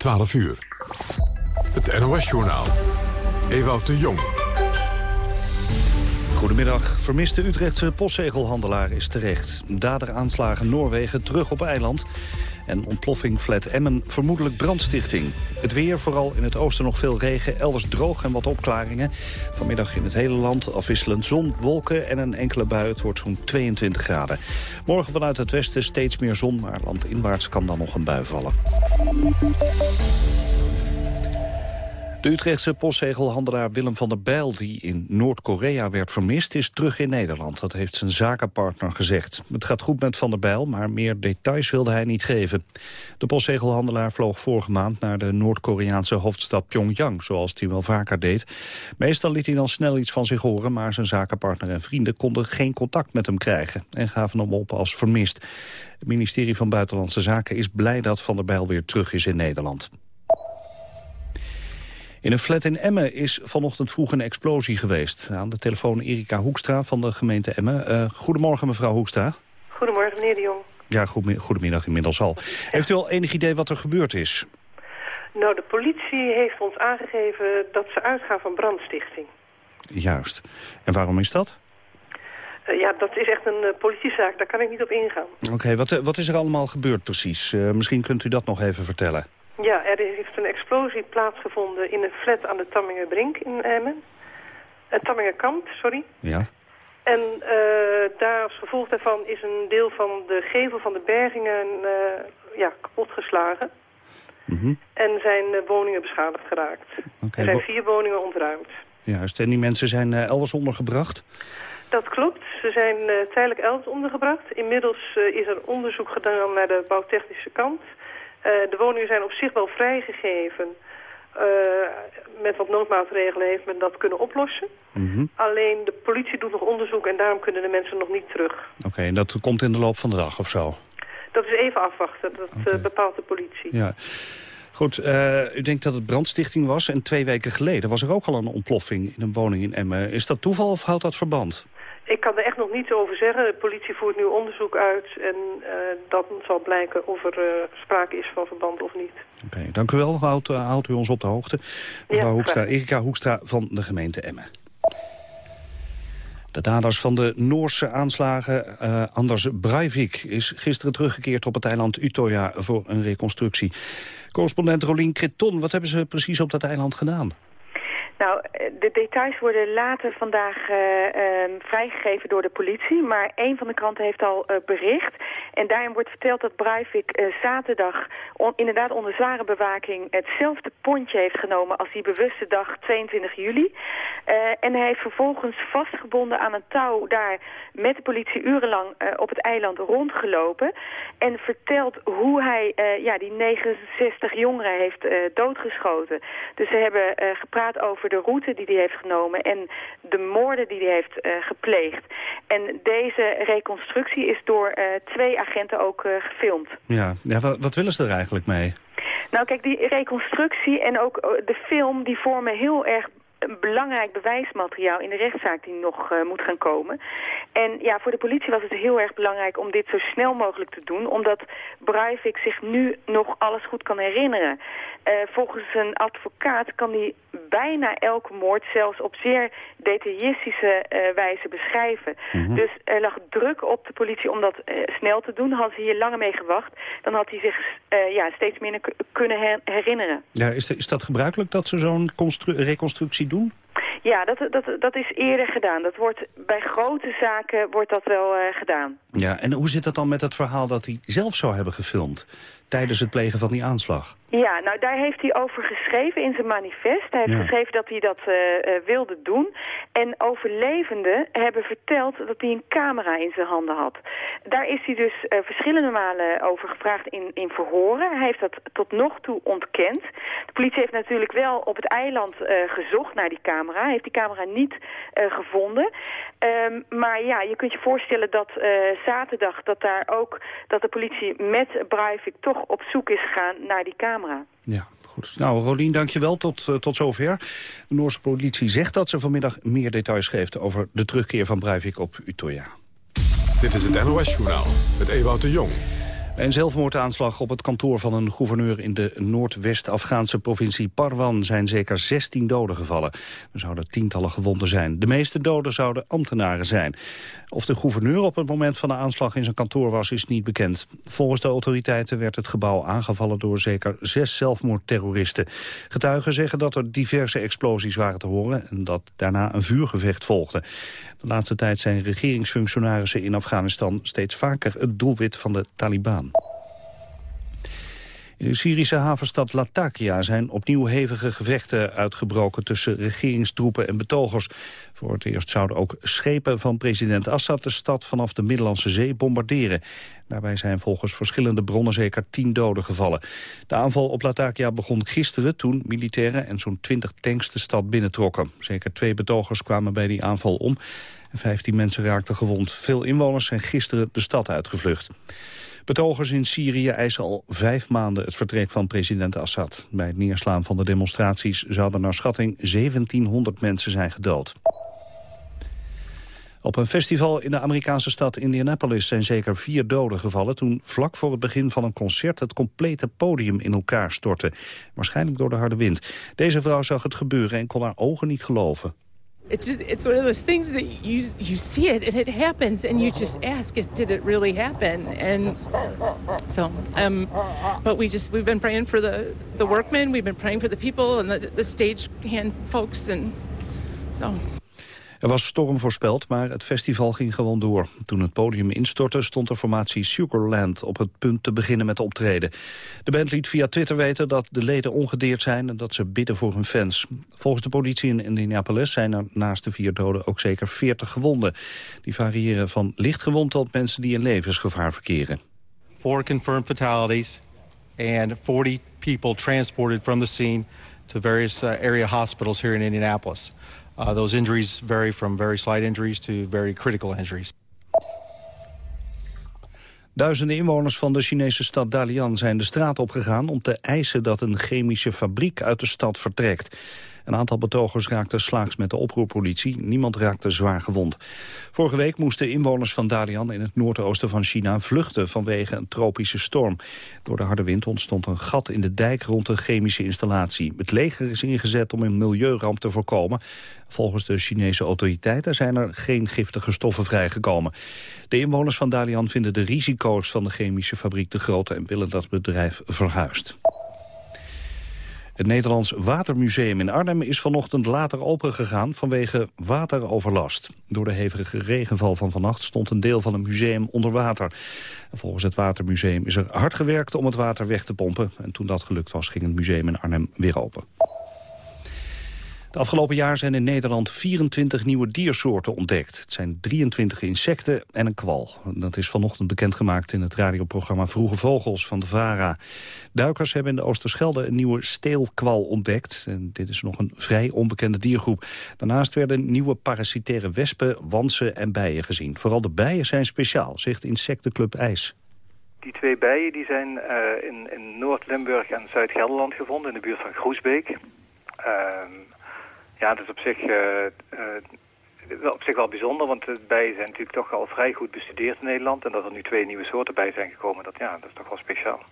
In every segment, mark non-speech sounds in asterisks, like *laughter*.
12 uur. Het NOS-journaal. Ewout de Jong. Goedemiddag. Vermiste Utrechtse postzegelhandelaar is terecht. Dader aanslagen Noorwegen terug op eiland. En ontploffing Flat Emmen, vermoedelijk brandstichting. Het weer, vooral in het oosten nog veel regen, elders droog en wat opklaringen. Vanmiddag in het hele land afwisselend zon, wolken en een enkele bui. Het wordt zo'n 22 graden. Morgen vanuit het westen steeds meer zon, maar landinwaarts kan dan nog een bui vallen. De Utrechtse postzegelhandelaar Willem van der Bijl... die in Noord-Korea werd vermist, is terug in Nederland. Dat heeft zijn zakenpartner gezegd. Het gaat goed met Van der Bijl, maar meer details wilde hij niet geven. De postzegelhandelaar vloog vorige maand naar de Noord-Koreaanse hoofdstad Pyongyang... zoals hij wel vaker deed. Meestal liet hij dan snel iets van zich horen... maar zijn zakenpartner en vrienden konden geen contact met hem krijgen... en gaven hem op als vermist. Het ministerie van Buitenlandse Zaken is blij dat Van der Bijl weer terug is in Nederland. In een flat in Emmen is vanochtend vroeg een explosie geweest. Aan de telefoon Erika Hoekstra van de gemeente Emmen. Uh, goedemorgen mevrouw Hoekstra. Goedemorgen meneer de Jong. Ja, goedemiddag inmiddels al. Heeft u al enig idee wat er gebeurd is? Nou, de politie heeft ons aangegeven dat ze uitgaan van brandstichting. Juist. En waarom is dat? Uh, ja, dat is echt een uh, politiezaak. Daar kan ik niet op ingaan. Oké, wat, wat is er allemaal gebeurd precies? misschien kunt u dat nog even vertellen. Ja, er heeft een explosie plaatsgevonden in een flat aan de Tammingerbrink in Emmen. Uh, Tammingerkant, sorry. Ja. En uh, daar als gevolg daarvan is een deel van de gevel van de bergingen uh, ja, kapotgeslagen. Mm -hmm. En zijn woningen beschadigd geraakt. Okay, er zijn vier woningen ontruimd. Juist, en die mensen zijn elders ondergebracht? Dat klopt. Ze zijn tijdelijk elders ondergebracht. Inmiddels is er onderzoek gedaan naar de bouwtechnische kant... Eh, de woningen zijn op zich wel vrijgegeven. Uh, met wat noodmaatregelen heeft men dat kunnen oplossen. Mhm. Alleen de politie doet nog onderzoek en daarom kunnen de mensen nog niet terug. Oké, en dat komt in de loop van de dag of zo? Dat is even afwachten, dat uh, bepaalt de politie. Ja. Goed, u denkt dat het brandstichting was en twee weken geleden was er ook al een ontploffing in een woning in Emmen. Is dat toeval of houdt dat verband? Ik kan er echt nog niets over zeggen. De politie voert nu onderzoek uit en uh, dat zal blijken of er uh, sprake is van verband of niet. Oké, dank u wel. Houdt, uh, houdt u ons op de hoogte. Mevrouw ja, Hoekstra, Erika Hoekstra van de gemeente Emmen. De daders van de Noorse aanslagen, Anders Breivik... is gisteren teruggekeerd op het eiland Utoya voor een reconstructie. Correspondent Rolien Kreton, wat hebben ze precies op dat eiland gedaan? Nou, de details worden later vandaag uh, um, vrijgegeven door de politie. Maar een van de kranten heeft al uh, bericht. En daarin wordt verteld dat Breivik uh, zaterdag inderdaad onder zware bewaking... hetzelfde pontje heeft genomen als die bewuste dag 22 juli. en hij heeft vervolgens vastgebonden aan een touw daar met de politie urenlang op het eiland rondgelopen. En vertelt hoe hij ja, die 69 jongeren heeft doodgeschoten. Dus ze hebben gepraat over de route die hij heeft genomen en de moorden die hij heeft uh, gepleegd. En deze reconstructie is door uh, twee agenten ook uh, gefilmd. Ja, ja wat, wat willen ze er eigenlijk mee? Nou kijk, die reconstructie en ook de film die vormen heel erg een belangrijk bewijsmateriaal in de rechtszaak die nog uh, moet gaan komen. En ja, voor de politie was het heel erg belangrijk om dit zo snel mogelijk te doen, omdat Breivik zich nu nog alles goed kan herinneren. Uh, volgens een advocaat kan hij bijna elke moord zelfs op zeer detailistische uh, wijze beschrijven. Mm -hmm. Dus er lag druk op de politie om dat snel te doen. Had hij hier langer mee gewacht, dan had hij zich ja, steeds minder kunnen her herinneren. Ja, is, is dat gebruikelijk dat ze zo'n reconstructie doen? Ja, dat, dat, dat is eerder gedaan. Dat wordt, bij grote zaken wordt dat wel gedaan. Ja, en hoe zit dat dan met het verhaal dat hij zelf zou hebben gefilmd... tijdens het plegen van die aanslag? Ja, nou daar heeft hij over geschreven in zijn manifest. Hij heeft ja. geschreven dat hij dat uh, uh, wilde doen. En overlevenden hebben verteld dat hij een camera in zijn handen had. Daar is hij dus uh, verschillende malen over gevraagd in, in verhoren. Hij heeft dat tot nog toe ontkend. De politie heeft natuurlijk wel op het eiland gezocht naar die camera. Hij heeft die camera niet gevonden. Um, maar ja, je kunt je voorstellen dat zaterdag dat daar ook dat de politie met Breivik toch op zoek is gegaan naar die camera. Ja, goed. Nou, Rolien, dankjewel. Tot, uh, tot zover. De Noorse politie zegt dat ze vanmiddag meer details geeft... over de terugkeer van Breivik op Utøya. Dit is het NOS-journaal met Ewout de Jong. Een zelfmoordaanslag op het kantoor van een gouverneur in de Noordwest-Afghaanse provincie Parwan zijn zeker 16 doden gevallen. Er zouden tientallen gewonden zijn. De meeste doden zouden ambtenaren zijn. Of de gouverneur op het moment van de aanslag in zijn kantoor was, is niet bekend. Volgens de autoriteiten werd het gebouw aangevallen door zeker zes zelfmoordterroristen. Getuigen zeggen dat er diverse explosies waren te horen en dat daarna een vuurgevecht volgde. De laatste tijd zijn regeringsfunctionarissen in Afghanistan steeds vaker het doelwit van de Taliban. In de Syrische havenstad Latakia zijn opnieuw hevige gevechten uitgebroken tussen regeringstroepen en betogers. Voor het eerst zouden ook schepen van president Assad de stad vanaf de Middellandse Zee bombarderen. Daarbij zijn volgens verschillende bronnen zeker tien doden gevallen. De aanval op Latakia begon gisteren toen militairen en zo'n twintig tanks de stad binnentrokken. Zeker twee betogers kwamen bij die aanval om en 15 mensen raakten gewond. Veel inwoners zijn gisteren de stad uitgevlucht. Betogers in Syrië eisen al vijf maanden het vertrek van president Assad. Bij het neerslaan van de demonstraties zouden naar schatting 1700 mensen zijn gedood. Op een festival in de Amerikaanse stad Indianapolis zijn zeker vier doden gevallen... toen vlak voor het begin van een concert het complete podium in elkaar stortte. Waarschijnlijk door de harde wind. Deze vrouw zag het gebeuren en kon haar ogen niet geloven. It's just it's one of those things that you you see it and it happens and you just ask, did it really happen? And so, um, but we just we've been praying for the the workmen, we've been praying for the people and the the stage hand folks and so. Er was storm voorspeld, maar het festival ging gewoon door. Toen het podium instortte stond de formatie Sugarland op het punt te beginnen met optreden. De band liet via Twitter weten dat de leden ongedeerd zijn en dat ze bidden voor hun fans. Volgens de politie in Indianapolis zijn er naast de vier doden ook zeker 40 gewonden. Die variëren van lichtgewond tot mensen die in levensgevaar verkeren. Four confirmed fatalities and 40 people transported from the scene to various uh, area hospitals here in Indianapolis. Uh, those injuries vary from very slight injuries to very critical injuries. Duizenden inwoners van de Chinese stad Dalian zijn de straat opgegaan om te eisen dat een chemische fabriek uit de stad vertrekt. Een aantal betogers raakte slaags met de oproerpolitie. Niemand raakte zwaar gewond. Vorige week moesten inwoners van Dalian in het noordoosten van China vluchten vanwege een tropische storm. Door de harde wind ontstond een gat in de dijk rond de chemische installatie. Het leger is ingezet om een milieuramp te voorkomen. Volgens de Chinese autoriteiten zijn er geen giftige stoffen vrijgekomen. De inwoners van Dalian vinden de risico's van de chemische fabriek te groot en willen dat het bedrijf verhuist. Het Nederlands Watermuseum in Arnhem is vanochtend later opengegaan vanwege wateroverlast. Door de hevige regenval van vannacht stond een deel van het museum onder water. Volgens het Watermuseum is er hard gewerkt om het water weg te pompen. En toen dat gelukt was, ging het museum in Arnhem weer open. Het afgelopen jaar zijn in Nederland 24 nieuwe diersoorten ontdekt. Het zijn 23 insecten en een kwal. Dat is vanochtend bekendgemaakt in het radioprogramma Vroege Vogels van de VARA. Duikers hebben in de Oosterschelde een nieuwe steelkwal ontdekt. En dit is nog een vrij onbekende diergroep. Daarnaast werden nieuwe parasitaire wespen, wansen en bijen gezien. Vooral de bijen zijn speciaal, zegt insectenclub IJs. Die twee bijen die zijn uh, in, Noord-Limburg en Zuid-Gelderland gevonden, in de buurt van Groesbeek. Uh, ja, dat is op zich, uh, uh, op zich wel bijzonder, want de bijen zijn natuurlijk toch al vrij goed bestudeerd in Nederland. En dat er nu twee nieuwe soorten bij zijn gekomen, dat, ja, dat is toch wel speciaal.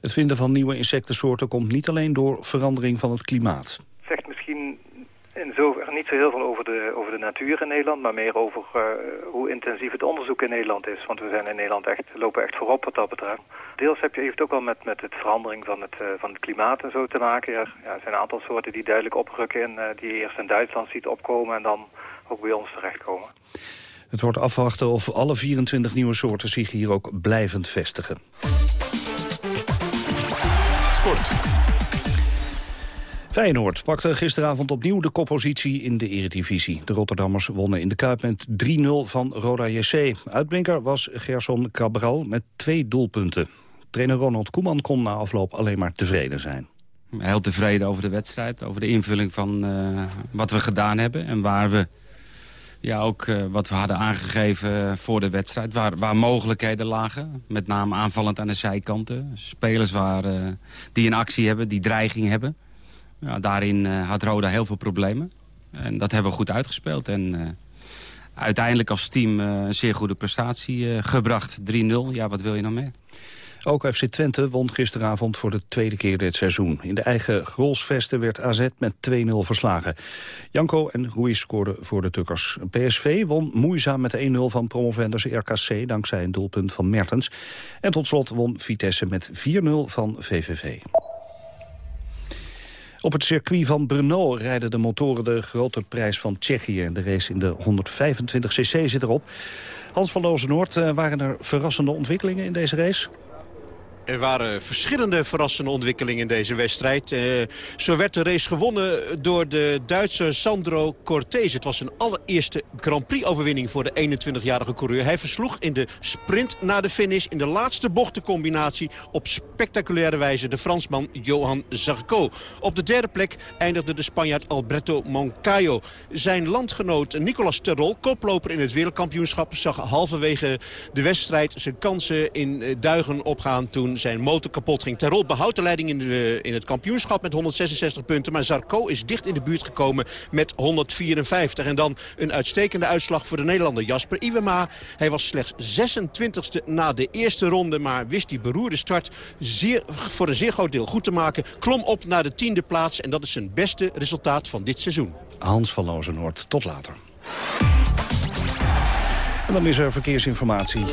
Het vinden van nieuwe insectensoorten komt niet alleen door verandering van het klimaat. Zegt misschien in zover niet zo heel veel over de, over de natuur in Nederland, maar meer over uh, hoe intensief het onderzoek in Nederland is. Want we zijn in Nederland echt, lopen echt voorop wat dat betreft. Deels heb je, heeft ook wel met, met het verandering van het, uh, van het klimaat en zo te maken. Ja, er zijn een aantal soorten die duidelijk oprukken en uh, die je eerst in Duitsland ziet opkomen en dan ook bij ons terechtkomen. Het wordt afwachten of alle 24 nieuwe soorten zich hier ook blijvend vestigen. Sport. Feyenoord pakte gisteravond opnieuw de koppositie in de eredivisie. De Rotterdammers wonnen in de Kuip met 3-0 van Roda JC. Uitblinker was Gerson Cabral met twee doelpunten. Trainer Ronald Koeman kon na afloop alleen maar tevreden zijn. Heel tevreden over de wedstrijd, over de invulling van uh, wat we gedaan hebben... en waar we ja, ook uh, wat we hadden aangegeven voor de wedstrijd. Waar, waar mogelijkheden lagen. Met name aanvallend aan de zijkanten. Spelers waar, uh, die een actie hebben, die dreiging hebben. Ja, daarin uh, had Roda heel veel problemen. En dat hebben we goed uitgespeeld. En uiteindelijk als team een zeer goede prestatie gebracht. 3-0, ja, wat wil je nog meer? Ook FC Twente won gisteravond voor de tweede keer dit seizoen. In de eigen Grolsvesten werd AZ met 2-0 verslagen. Janko en Ruiz scoorden voor de Tukkers. PSV won moeizaam met 1-0 van promovendus RKC... dankzij een doelpunt van Mertens. En tot slot won Vitesse met 4-0 van VVV. Op het circuit van Brno rijden de motoren de grote prijs van Tsjechië. De race in de 125cc zit erop. Hans van Lozen-Noord, eh, waren er verrassende ontwikkelingen in deze race? Er waren verschillende verrassende ontwikkelingen in deze wedstrijd. Uh, zo werd de race gewonnen door de Duitser Sandro Cortez. Het was zijn allereerste Grand Prix-overwinning voor de 21-jarige coureur. Hij versloeg in de sprint naar de finish in de laatste bochtencombinatie... op spectaculaire wijze de Fransman Johan Zarco. Op de derde plek eindigde de Spanjaard Alberto Moncayo. Zijn landgenoot Nicolas Terrol, koploper in het wereldkampioenschap... zag halverwege de wedstrijd zijn kansen in eh, duigen opgaan toen zijn motor kapot ging. Terrol behoudt de leiding in, de, in het kampioenschap met 166 punten. Maar Zarco is dicht in de buurt gekomen met 154. En dan een uitstekende uitslag voor de Nederlander Jasper Iwema. Hij was slechts 26e na de eerste ronde. Maar wist die beroerde start zeer, voor een zeer groot deel goed te maken. Klom op naar de tiende plaats. En dat is zijn beste resultaat van dit seizoen. Hans van Lozenoord, tot later. En dan is er verkeersinformatie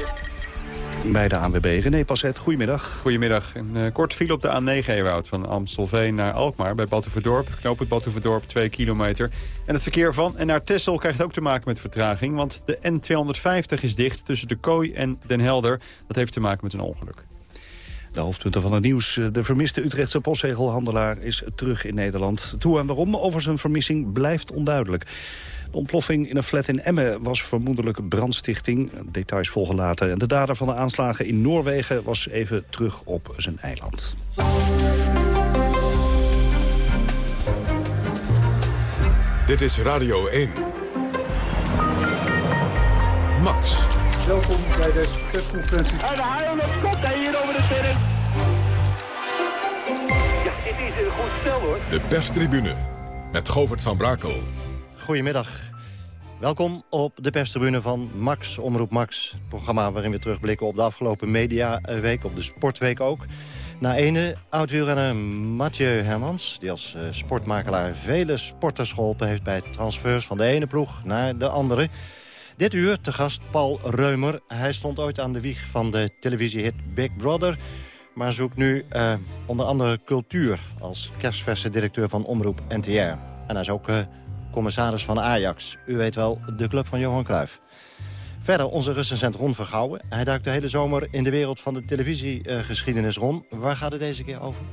bij de ANWB. René Passet, goedemiddag. Goedemiddag. Een uh, kort file op de A9 Ewoud van Amstelveen naar Alkmaar bij Batuverdorp. Knoop het Batuverdorp 2 kilometer. En het verkeer van en naar Tessel krijgt ook te maken met vertraging. Want de N250 is dicht tussen de Kooi en Den Helder. Dat heeft te maken met een ongeluk. De hoofdpunten van het nieuws. De vermiste Utrechtse postzegelhandelaar is terug in Nederland. Toe en waarom over zijn vermissing blijft onduidelijk. De ontploffing in een flat in Emmen was vermoedelijk brandstichting. Details volgen later. En de dader van de aanslagen in Noorwegen was even terug op zijn eiland. Dit is Radio 1. Max. Welkom bij deze persconferentie. En de haal komt hij hier over de sterren. Ja, dit is een goed stel hoor. De perstribune met Govert van Brakel. Goedemiddag. Welkom op de perstribune van Max, Omroep Max. Het programma waarin we terugblikken op de afgelopen mediaweek, op de sportweek ook. Na ene oud-wielrenner Mathieu Hermans, die als uh, sportmakelaar vele sporters geholpen heeft... bij transfers van de ene ploeg naar de andere. Dit uur te gast Paul Reumer. Hij stond ooit aan de wieg van de televisiehit Big Brother... maar zoekt nu uh, onder andere cultuur als kerstverse directeur van Omroep NTR. En hij is ook... Uh, commissaris van Ajax. U weet wel, de club van Johan Cruijff. Verder onze recensent Ron Vergouwen. Hij duikt de hele zomer in de wereld van de televisiegeschiedenis. Ron, waar gaat het deze keer over?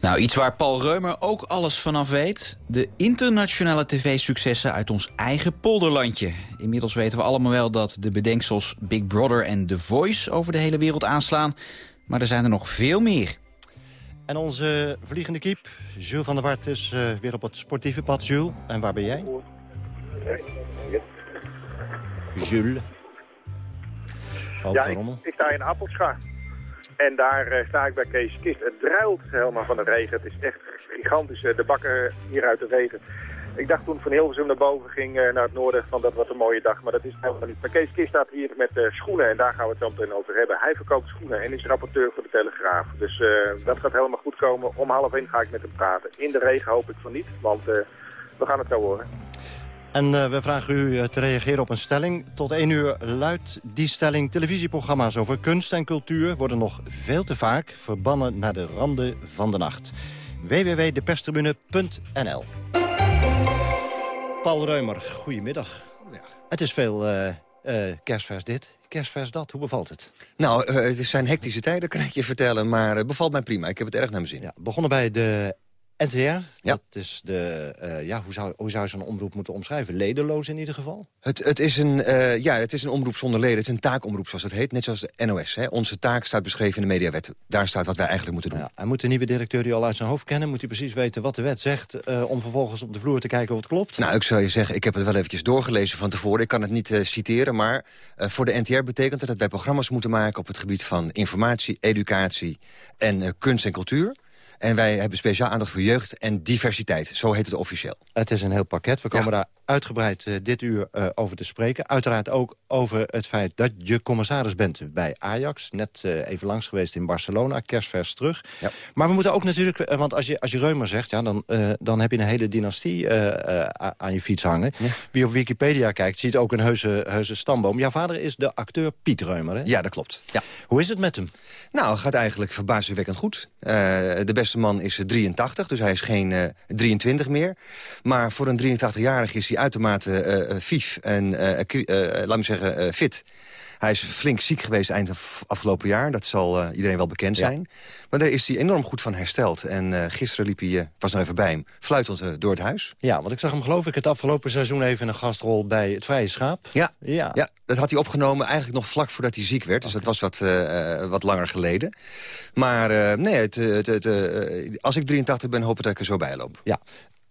Nou, iets waar Paul Reumer ook alles vanaf weet. De internationale tv-successen uit ons eigen polderlandje. Inmiddels weten we allemaal wel dat de bedenksels Big Brother en The Voice over de hele wereld aanslaan. Maar er zijn er nog veel meer. En onze vliegende kiep, Jules van der Wart, is uh, weer op het sportieve pad. Jules, en waar ben jij? Jules. ja, ik, ik, sta in Appelscha. En daar uh, sta ik bij Kees Kist. Het druilt helemaal van de regen. Het is echt gigantisch. Uh, de bakken hier uit de regen. Ik dacht toen van Hilversum naar boven ging uh, naar het noorden van dat was een mooie dag. Maar dat is helemaal niet. Maar Kees Kist staat hier met uh, schoenen en daar gaan we het zo meteen over hebben. Hij verkoopt schoenen en is rapporteur voor de Telegraaf. Dus uh, dat gaat helemaal goed komen. Om half één ga ik met hem praten. In de regen hoop ik van niet, want we gaan het zo horen. En we vragen u te reageren op een stelling. Tot één uur luidt die stelling. Televisieprogramma's over kunst en cultuur worden nog veel te vaak verbannen naar de randen van de nacht. www.deperstribune.nl Paul Reumer, goedemiddag. Goedemiddag. Het is veel uh, uh, kerstvers dit, kerstvers dat. Hoe bevalt het? Nou, uh, het zijn hectische tijden, kan ik je vertellen. Maar het bevalt mij prima. Ik heb het erg naar mijn zin. Ja, begonnen bij de NTR, ja. dat is de, uh, ja, hoe zou, hoe zou zo'n omroep moeten omschrijven? Ledenloos in ieder geval? Het, het, is een, uh, ja, het is een omroep zonder leden. Het is een taakomroep, zoals het heet. Net zoals de NOS. Hè. Onze taak staat beschreven in de mediawet. Daar staat wat wij eigenlijk moeten doen. Ja, en moet de nieuwe directeur die al uit zijn hoofd kennen... moet hij precies weten wat de wet zegt... Uh, om vervolgens op de vloer te kijken of het klopt? Nou, ik zou je zeggen, ik heb het wel eventjes doorgelezen van tevoren. Ik kan het niet citeren, maar voor de NTR betekent het... dat wij programma's moeten maken op het gebied van informatie, educatie en kunst en cultuur. En wij hebben speciaal aandacht voor jeugd en diversiteit. Zo heet het officieel. Het is een heel pakket. We komen daar uitgebreid uh, dit uur uh, over te spreken. Uiteraard ook over het feit dat je commissaris bent bij Ajax. Net uh, even langs geweest in Barcelona, kerstvers terug. Ja. Maar we moeten ook natuurlijk, want als je, als je Reumer zegt... Ja, dan, dan heb je een hele dynastie aan je fiets hangen. Ja. Wie op Wikipedia kijkt, ziet ook een heuse, heuse stamboom. Jouw vader is de acteur Piet Reumer, hè? Ja, dat klopt. Ja. Hoe is het met hem? Nou, gaat eigenlijk verbazingwekkend goed. de beste man is 83, dus hij is geen 23 meer. Maar voor een 83-jarige is hij uitermate uh, vief en, laat me zeggen, fit. Hij is flink ziek geweest eind afgelopen jaar. Dat zal uh, iedereen wel bekend zijn. Ja. Maar daar is hij enorm goed van hersteld. En uh, gisteren liep hij, uh, was nog even bij hem, fluitend door het huis. Ja, want ik zag hem geloof ik het afgelopen seizoen even in een gastrol bij het Vrije Schaap. Ja, ja. ja dat had hij opgenomen eigenlijk nog vlak voordat hij ziek werd. Dus okay. dat was wat, wat langer geleden. Maar nee, het, het, het, als ik 83 ben, hoop ik dat ik er zo bij loop. Ja,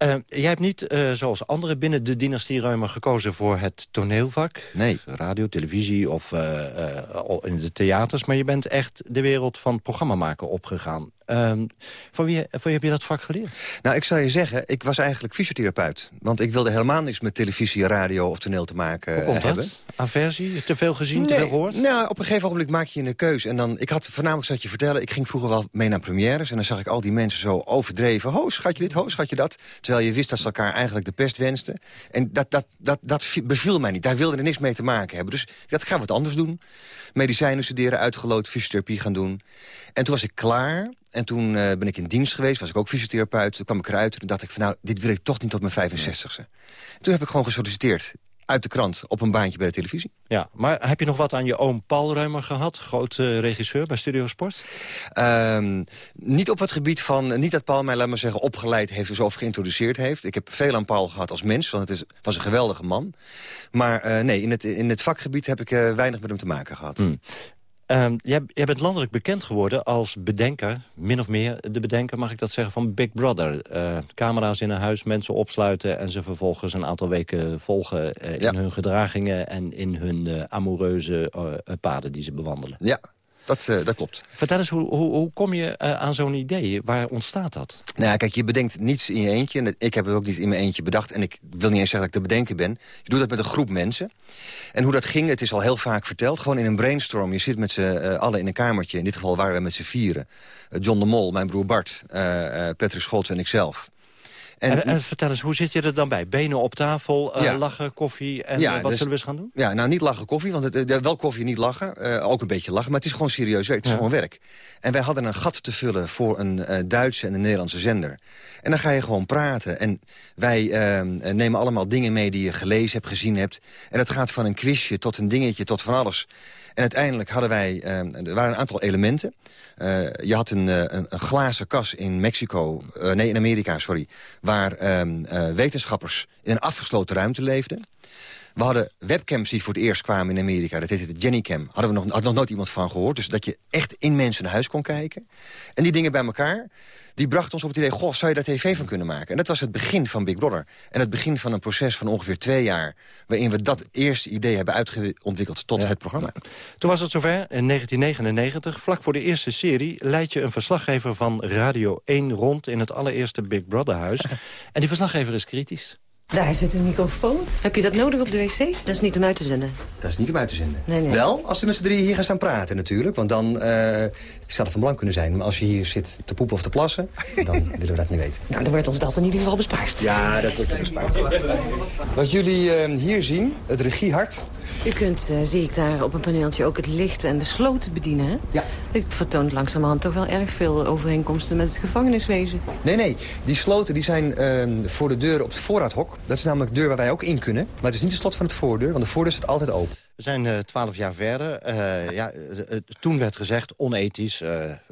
uh, jij hebt niet, uh, zoals anderen binnen de dynastie Ruimer... gekozen voor het toneelvak. Nee. Radio, televisie of uh, in de theaters. Maar je bent echt de wereld van programmamaken opgegaan. Ehm, voor, wie, heb je dat vak geleerd? Nou, ik zou je zeggen, ik was eigenlijk fysiotherapeut. Want ik wilde helemaal niks met televisie, radio of toneel te maken Hoe komt hebben. Dat? Aversie? Te veel gezien, nee, te veel gehoord? Nou, op een gegeven moment maak je een keuze. En dan, ik had voornamelijk, zat je vertellen, ik ging vroeger wel mee naar premières. En dan zag ik al die mensen zo overdreven. Ho, schat je dit, ho, schat je dat. Terwijl je wist dat ze elkaar eigenlijk de pest wensten. En dat, dat, dat, dat beviel mij niet. Daar wilde er niks mee te maken hebben. Dus dat gaan we wat anders doen. Medicijnen studeren, uitgeloot, fysiotherapie gaan doen. En toen was ik klaar. En toen uh, ben ik in dienst geweest, was ik ook fysiotherapeut. Toen kwam ik eruit en toen dacht ik van nou, dit wil ik toch niet tot mijn 65ste. Toen heb ik gewoon gesolliciteerd uit de krant op een baantje bij de televisie. Ja, maar heb je nog wat aan je oom Paul Ruimer gehad? Groot uh, regisseur bij Studio Sport? Um, niet op het gebied van... Niet dat Paul mij, laat maar zeggen, opgeleid heeft of geïntroduceerd heeft. Ik heb veel aan Paul gehad als mens, want het is, was een geweldige man. Maar uh, nee, in het, in het vakgebied heb ik uh, weinig met hem te maken gehad. Hmm. Um, jij, jij, bent landelijk bekend geworden als bedenker, min of meer de bedenker, mag ik dat zeggen, van Big Brother. Uh, camera's in een huis, mensen opsluiten en ze vervolgens een aantal weken volgen uh, in ja. hun gedragingen en in hun uh, amoureuze paden die ze bewandelen. Ja, dat, uh, dat klopt. Vertel eens, hoe, hoe, hoe kom je uh, aan zo'n idee? Waar ontstaat dat? Nou ja, kijk, je bedenkt niets in je eentje. En ik heb het ook niet in mijn eentje bedacht. En ik wil niet eens zeggen dat ik te bedenken ben. Je doet dat met een groep mensen. En hoe dat ging, het is al heel vaak verteld. Gewoon in een brainstorm. Je zit met z'n uh, allen in een kamertje. In dit geval waren we met z'n vieren. John de Mol, mijn broer Bart, Patrick Scholz en ikzelf. En, en, en, vertel eens, hoe zit je er dan bij? Benen op tafel, uh, ja. lachen, koffie en ja, wat dus, zullen we eens gaan doen? Ja, nou niet lachen, koffie, want het, uh, wel koffie, niet lachen. Uh, ook een beetje lachen, maar het is gewoon serieus werk. Het is gewoon werk. En wij hadden een gat te vullen voor een Duitse en een Nederlandse zender. En dan ga je gewoon praten. En wij nemen allemaal dingen mee die je gelezen hebt, gezien hebt. En het gaat van een quizje tot een dingetje, tot van alles. En uiteindelijk hadden wij, uh, er waren een aantal elementen. Uh, je had een, een, een, glazen kas in Mexico, uh, nee in Amerika, sorry... waar wetenschappers in een afgesloten ruimte leefden. We hadden webcams die voor het eerst kwamen in Amerika. Dat heette de Jennycam. Hadden we nog, had nog nooit iemand van gehoord. Dus dat je echt in mensen naar huis kon kijken. En die dingen bij elkaar, die brachten ons op het idee... goh, zou je daar tv van kunnen maken? En dat was het begin van Big Brother. En het begin van een proces van ongeveer twee jaar... waarin we dat eerste idee hebben uitgeontwikkeld tot ja. het programma. Toen was het zover, in 1999. Vlak voor de eerste serie leid je een verslaggever van Radio 1 rond... in het allereerste Big Brother huis. *laughs* en die verslaggever is kritisch. Daar zit een microfoon. Heb je dat nodig op de wc? Dat is niet om uit te zenden. Dat is niet om uit te zenden. Nee, nee. Wel, als we met z'n drieën hier gaan staan praten natuurlijk. Want dan uh, zou het van belang kunnen zijn. Maar als je hier zit te poepen of te plassen, dan *laughs* willen we dat niet weten. Nou, dan wordt ons dat in ieder geval bespaard. Ja, dat wordt bespaard. *laughs* Wat jullie uh, hier zien, het regiehart... U kunt, uh, zie ik daar op een paneeltje, ook het licht en de sloten bedienen, hè? Ja. Ik vertoont langzamerhand toch wel erg veel overeenkomsten met het gevangeniswezen. Nee, nee. Die sloten die zijn uh, voor de deur op het voorraadhok. Dat is namelijk de deur waar wij ook in kunnen. Maar het is niet de slot van het voordeur, want de voordeur staat altijd open. We zijn twaalf uh, jaar verder. Uh, ja, toen werd gezegd onethisch,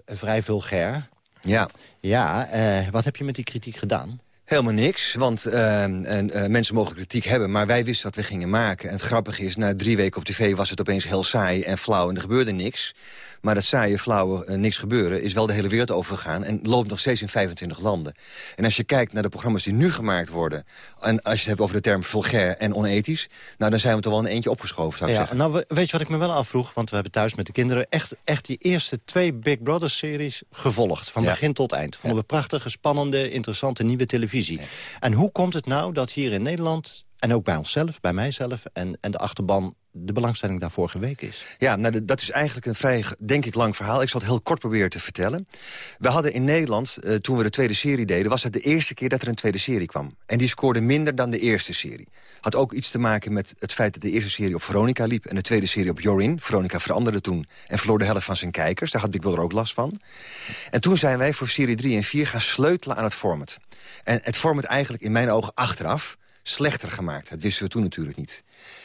vrij vulgair. Ja. Ja, wat heb je met die kritiek gedaan? Helemaal niks, want uh, en, uh, mensen mogen kritiek hebben... maar wij wisten wat we gingen maken. En het grappige is, na drie weken op tv was het opeens heel saai en flauw... en er gebeurde niks. Maar dat saaie, flauwe, uh, niks gebeuren is wel de hele wereld overgegaan... en loopt nog steeds in 25 landen. En als je kijkt naar de programma's die nu gemaakt worden... en als je het hebt over de term vulgair en onethisch... nou, dan zijn we toch wel een eentje opgeschoven, zou ik ja, zeggen. Nou, weet je wat ik me wel afvroeg? Want we hebben thuis met de kinderen... echt, echt die eerste twee Big Brother-series gevolgd. Van Ja. begin tot eind. Vonden we prachtige, spannende, interessante nieuwe televisie. En hoe komt het nou dat hier in Nederland... en ook bij onszelf, bij mijzelf en, en de achterban... de belangstelling daarvoor geweken is? Ja, nou, dat is eigenlijk een vrij, denk ik, lang verhaal. Ik zal het heel kort proberen te vertellen. We hadden in Nederland, eh, toen we de tweede serie deden... was het de eerste keer dat er een tweede serie kwam. En die scoorde minder dan de eerste serie. Had ook iets te maken met het feit dat de eerste serie op Veronica liep... en de tweede serie op Jorin. Veronica veranderde toen en verloor de helft van zijn kijkers. Daar had Big Brother ook last van. En toen zijn wij voor serie 3 en 4 gaan sleutelen aan het format. En het format eigenlijk in mijn ogen achteraf slechter gemaakt. Dat wisten we toen natuurlijk niet.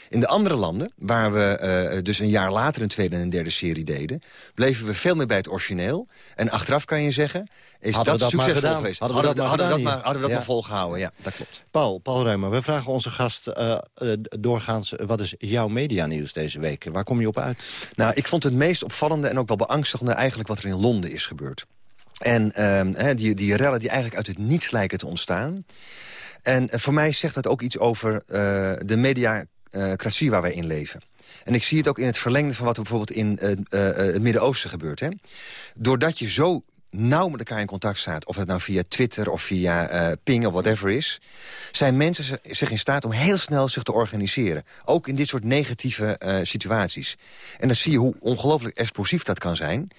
In de andere landen, waar we eh, dus een jaar later een tweede en een derde serie deden... bleven we veel meer bij het origineel. En achteraf kan je zeggen, is Hadden dat, succesvol geweest. Hadden we dat maar hadden, dat hadden we dat Ja. maar volgehouden, ja, dat klopt. Paul, Paul Reumer, we vragen onze gast eh, eh, doorgaans... wat is jouw medianieuws deze week? Waar kom je op uit? Nou, ik vond het meest opvallende en ook wel beangstigende... eigenlijk wat er in Londen is gebeurd. En ehm, die, die rellen die eigenlijk uit het niets lijken te ontstaan. En voor mij zegt dat ook iets over de mediacratie waar wij in leven. En ik zie het ook in het verlengde van wat er bijvoorbeeld in eh, eh, het Midden-Oosten gebeurt. Hè. Doordat je zo nauw met elkaar in contact staat... of het nou via Twitter of via eh, Ping of whatever is... zijn mensen zi- zich in staat om heel snel zich te organiseren. Ook in dit soort negatieve eh, situaties. En dan zie je hoe ongelooflijk explosief dat kan zijn.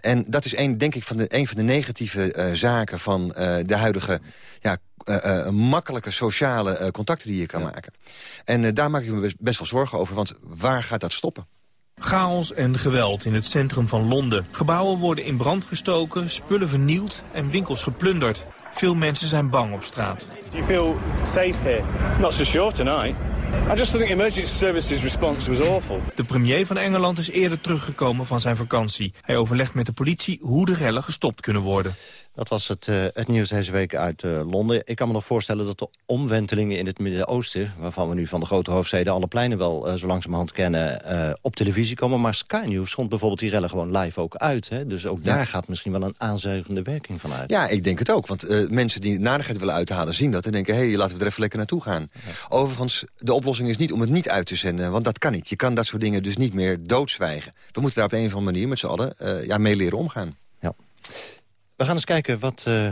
En dat is een, denk ik van de, een van de negatieve eh, zaken van eh, de huidige... Ja, eh, eh, makkelijke sociale eh, contacten die je kan maken. En eh, daar maak ik me best, best wel zorgen over, want waar gaat dat stoppen? Chaos en geweld in het centrum van Londen. Gebouwen worden in brand gestoken, spullen vernield en winkels geplunderd. Veel mensen zijn bang op straat. Do you feel safe here? Not so sure tonight. I just think emergency services response was awful. De premier van Engeland is eerder teruggekomen van zijn vakantie. Hij overlegt met de politie hoe de rellen gestopt kunnen worden. Dat was het, eh, het nieuws deze week uit eh, Londen. Ik kan me nog voorstellen dat de omwentelingen in het Midden-Oosten... waarvan we nu van de grote hoofdsteden alle pleinen wel eh, zo langzamerhand kennen... op televisie komen. Maar Sky News stond bijvoorbeeld die rellen gewoon live ook uit. Hè? Dus ook daar gaat misschien wel een aanzuigende werking van uit. Ja, ik denk het ook. Want mensen die narigheid willen uithalen zien dat... en denken, hé, hey, laten we er even lekker naartoe gaan. Overigens, de oplossing is niet om het niet uit te zenden. Want dat kan niet. Je kan dat soort dingen dus niet meer doodzwijgen. We moeten daar op een of andere manier met z'n allen ja, mee leren omgaan. We gaan eens kijken wat eh,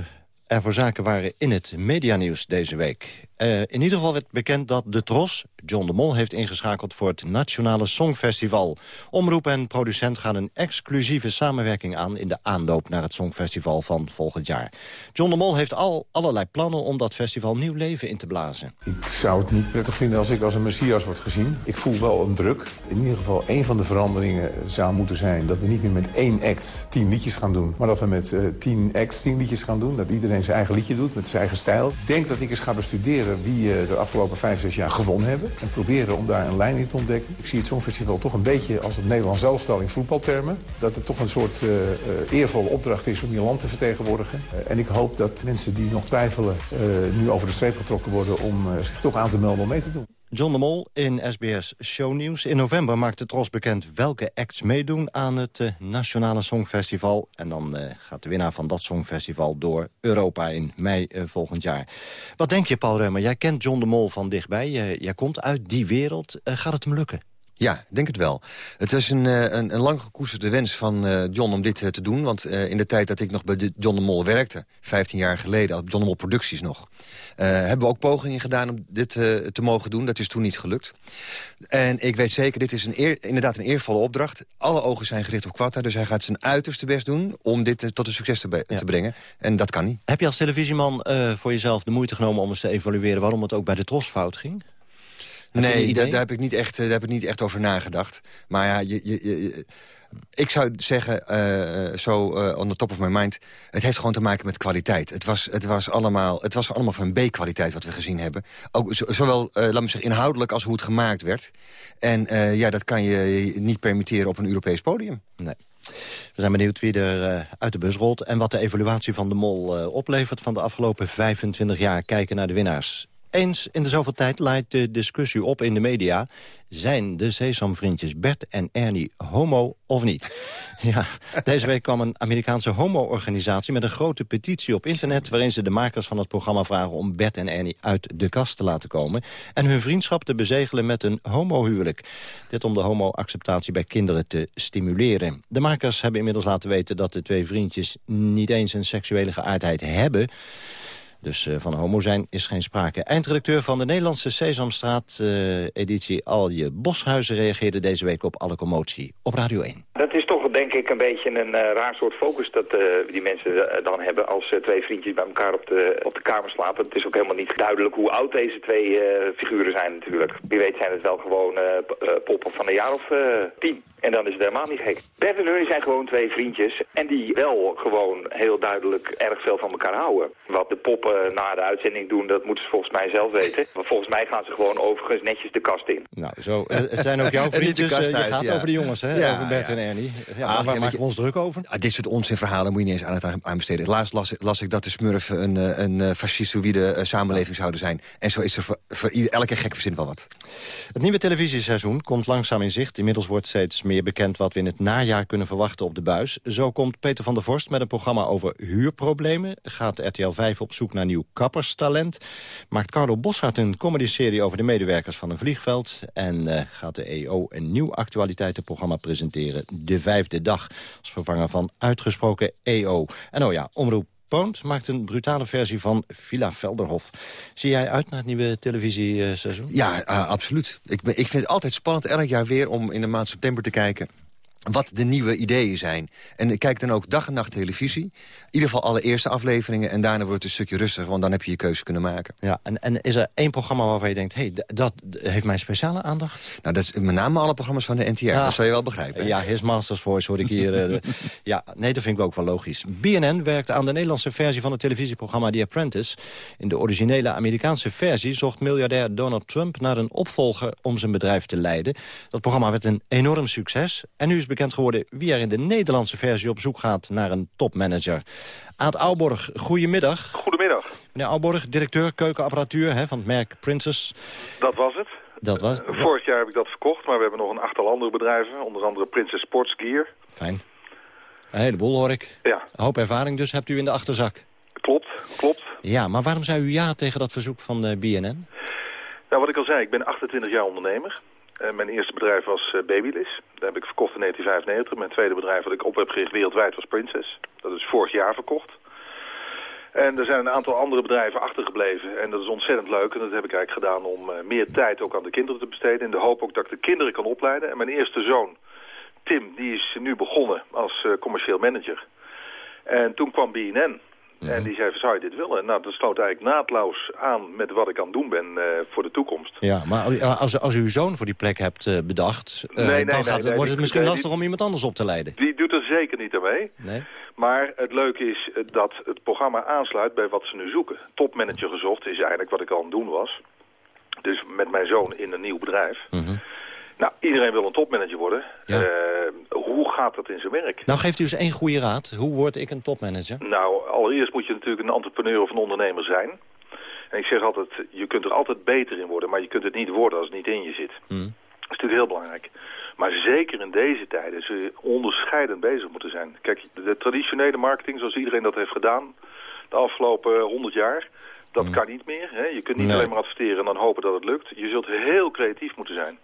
er voor zaken waren in het medianieuws deze week. Eh, in ieder geval werd bekend dat de Tros, John de Mol, heeft ingeschakeld voor het Nationale Songfestival. Omroep en producent gaan een exclusieve samenwerking aan in de aanloop naar het Songfestival van volgend jaar. John de Mol heeft al allerlei plannen om dat festival nieuw leven in te blazen. Ik zou het niet prettig vinden als ik als een messias word gezien. Ik voel wel een druk. In ieder geval, een van de veranderingen zou moeten zijn... dat we niet meer met één act tien liedjes gaan doen... maar dat we met eh, tien acts tien liedjes gaan doen. Dat iedereen zijn eigen liedje doet, met zijn eigen stijl. Ik denk dat ik eens ga bestuderen wie eh, de afgelopen vijf, zes jaar gewonnen hebben. En proberen om daar een lijn in te ontdekken. Ik zie het Songfestival toch een beetje als het Nederlands zelfstal in voetbaltermen. Dat het toch een soort eh, eh, eervolle opdracht is om je land te vertegenwoordigen. Eh, en ik hoop dat mensen die nog twijfelen... nu over de streep getrokken worden om zich toch aan te melden om mee te doen. John de Mol in SBS Shownieuws. In november maakt de Tros bekend welke acts meedoen aan het eh, Nationale Songfestival. En dan eh, gaat de winnaar van dat Songfestival door Europa in mei eh, volgend jaar. Wat denk je, Paul Reumer? Jij kent John de Mol van dichtbij. Jij, komt uit die wereld. Gaat het hem lukken? Ja, ik denk het wel. Het is een, eh, een, een lang gekoesterde wens van eh, John om dit eh, te doen. Want in de tijd dat ik nog bij John de Mol werkte... 15 jaar geleden, op John de Mol Producties nog... hebben we ook pogingen gedaan om dit te mogen doen. Dat is toen niet gelukt. En ik weet zeker, dit is een eer, inderdaad een eervolle opdracht. Alle ogen zijn gericht op Quatta, dus hij gaat zijn uiterste best doen... om dit tot een succes te, te brengen. En dat kan niet. Heb je als televisieman voor jezelf de moeite genomen om eens te evalueren... waarom het ook bij de Tros fout ging? Heb nee, daar, daar, heb ik niet echt, eh, daar heb ik niet echt over nagedacht. Maar ja, je, je, je- ik zou zeggen, eh, zo eh, on the top of my mind... het heeft gewoon te maken met kwaliteit. Het was, het was, allemaal, het was allemaal van B-kwaliteit wat we gezien hebben. Ook zo- zowel, laat me zeggen, inhoudelijk als hoe het gemaakt werd. En ja, dat kan je niet permitteren op een Europees podium. Nee. We zijn benieuwd wie er uh, uit de bus rolt... en wat de evaluatie van de mol uh, oplevert van de afgelopen 25 jaar. Kijken naar de winnaars. Eens in de zoveel tijd leidt de discussie op in de media. Zijn de sesamvriendjes Bert en Ernie homo of niet? *laughs* Ja, deze week kwam een Amerikaanse homo-organisatie met een grote petitie op internet... waarin ze de makers van het programma vragen om Bert en Ernie uit de kast te laten komen... en hun vriendschap te bezegelen met een homohuwelijk. Dit om de homo-acceptatie bij kinderen te stimuleren. De makers hebben inmiddels laten weten dat de twee vriendjes niet eens een seksuele geaardheid hebben... Dus uh, van homo zijn is geen sprake. Eindredacteur van de Nederlandse Sesamstraat-editie uh, Alje Boshuizen... reageerde deze week op alle commotie op Radio 1. Dat is toch denk ik een beetje een uh, raar soort focus dat die mensen dan hebben... als twee vriendjes bij elkaar op de, op de kamer slapen. Het is ook helemaal niet duidelijk hoe oud deze twee figuren zijn natuurlijk. Wie weet zijn het wel gewoon poppen van een jaar of tien. En dan is het helemaal niet gek. Bert en Ernie zijn gewoon twee vriendjes. En die wel gewoon heel duidelijk erg veel van elkaar houden. Wat de poppen na de uitzending doen, dat moeten ze volgens mij zelf weten. Maar volgens mij gaan ze gewoon overigens netjes de kast in. Nou, zo, het zijn ook jouw *laughs* vriendjes. Uh, je gaat over de jongens, hè? Ja, over Bert en Ernie. Ja, ah, waar maken we ons druk over? Ah, dit soort onzinverhalen moet je niet eens aan het aan besteden. Laatst las, las, ik dat de smurfen een, eh, een, een fascistoïde samenleving zouden zijn. En zo is er voor, voor elke gek verzin wel wat. Het nieuwe televisieseizoen komt langzaam in zicht. Inmiddels wordt steeds meer bekend wat we in het najaar kunnen verwachten op de buis. Zo komt Peter van der Vorst met een programma over huurproblemen. Gaat RTL 5 op zoek naar nieuw kapperstalent. Maakt Carlo Boshart een comedyserie over de medewerkers van een vliegveld. En uh, gaat de EO een nieuw actualiteitenprogramma presenteren. De vijfde dag. Als vervanger van uitgesproken EO. En oh ja, Omroep Maakt een brutale versie van Villa Velderhof. Zie jij uit naar het nieuwe televisieseizoen? Ja, uh, absoluut. Ik, ik vind het altijd spannend elk jaar weer om in de maand september te kijken wat de nieuwe ideeën zijn. En ik kijk dan ook dag en nacht televisie. In ieder geval alle eerste afleveringen. En daarna wordt het een stukje rustiger, want dan heb je je keuze kunnen maken. Ja, en, en is er één programma waarvan je denkt... hey, dat heeft mijn speciale aandacht? Nou, dat is met name alle programma's van de NTR. Ja. Dat zou je wel begrijpen. Ja, His Masters Voice hoor ik hier. uh, *laughs* ja, nee, dat vind ik ook wel logisch. BNN werkt aan de Nederlandse versie van het televisieprogramma The Apprentice. In de originele Amerikaanse versie zocht miljardair Donald Trump... naar een opvolger om zijn bedrijf te leiden. Dat programma werd een enorm succes. En nu is bekend geworden wie er in de Nederlandse versie op zoek gaat naar een topmanager. Aad Auborg, goedemiddag. Goedemiddag. Meneer Auborg, directeur keukenapparatuur hè, van het merk Princess. Dat was het. Dat was uh, Vorig jaar heb ik dat verkocht, maar we hebben nog een achtal andere bedrijven. Onder andere Princess Sports Gear. Fijn. Een heleboel hoor ik. Ja. Een hoop ervaring dus hebt u in de achterzak. Klopt, klopt. Ja, maar waarom zei u ja tegen dat verzoek van uh, BNN? Nou, wat ik al zei, ik ben 28 jaar ondernemer. Uh, mijn eerste bedrijf was uh, Babyliss. Daar heb ik verkocht in 1995. Mijn tweede bedrijf dat ik op heb gericht wereldwijd was Princess. Dat is vorig jaar verkocht. En er zijn een aantal andere bedrijven achtergebleven. En dat is ontzettend leuk. En dat heb ik eigenlijk gedaan om uh, meer tijd ook aan de kinderen te besteden. In de hoop ook dat ik de kinderen kan opleiden. En mijn eerste zoon, Tim, die is nu begonnen als commercieel manager. En toen kwam BNN. En die zei van, zou je dit willen? Nou, dat sloot eigenlijk naadloos aan met wat ik aan het doen ben uh, voor de toekomst. Ja, maar als, als u uw zoon voor die plek hebt uh, bedacht... Uh, nee, nee, dan gaat, nee, wordt het misschien lastig om iemand anders op te leiden. Die doet er zeker niet aan mee. Nee. Maar het leuke is dat het programma aansluit bij wat ze nu zoeken. Topmanager gezocht is eigenlijk wat ik al aan het doen was. Dus met mijn zoon in een nieuw bedrijf. Mm nou, iedereen wil een topmanager worden. Ja. Uh, hoe gaat dat in zijn werk? Nou, geeft u eens één goede raad. Hoe word ik een topmanager? Nou, allereerst moet je natuurlijk een entrepreneur of een ondernemer zijn. En ik zeg altijd, je kunt er altijd beter in worden, maar je kunt het niet worden als het niet in je zit. Hmm. Dat is natuurlijk heel belangrijk. Maar zeker in deze tijden zul je onderscheidend bezig moeten zijn. Kijk, de traditionele marketing, zoals iedereen dat heeft gedaan de afgelopen honderd jaar... dat hmm. kan niet meer. Hè? Je kunt niet alleen maar adverteren en dan hopen dat het lukt. Je zult heel creatief moeten zijn.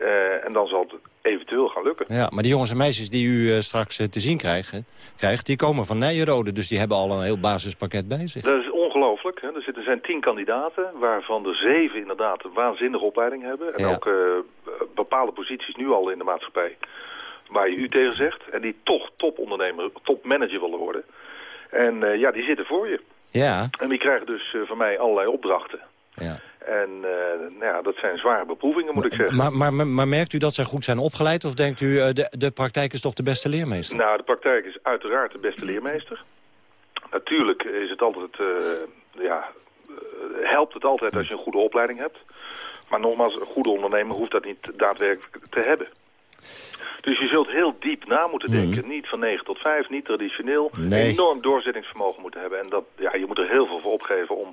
Uh, en dan zal het eventueel gaan lukken. Ja, maar die jongens en meisjes die u uh, straks uh, te zien krijgen, krijgt, die komen van Nijenrode. Dus die hebben al een heel basispakket bij zich. Dat is ongelooflijk. Er zitten, zijn tien kandidaten, waarvan er zeven inderdaad een waanzinnige opleiding hebben. En ja. ook bepaalde posities nu al in de maatschappij. Waar je u tegen zegt. En die toch topondernemer, topmanager willen worden. En ja, die zitten voor je. Ja. En die krijgen dus van mij allerlei opdrachten. Ja. En uh, nou ja, dat zijn zware beproevingen, moet ik zeggen. Maar, maar, maar, merkt u dat zij goed zijn opgeleid? Of denkt u, uh, de, de praktijk is toch de beste leermeester? Nou, de praktijk is uiteraard de beste leermeester. Natuurlijk is het altijd, uh, ja, helpt het altijd als je een goede opleiding hebt. Maar nogmaals, een goede ondernemer hoeft dat niet daadwerkelijk te hebben. Dus je zult heel diep na moeten Mhm. denken. Niet van 9 tot 5, niet traditioneel. Nee. Enorm doorzettingsvermogen moeten hebben. En dat, ja, je moet er heel veel voor opgeven om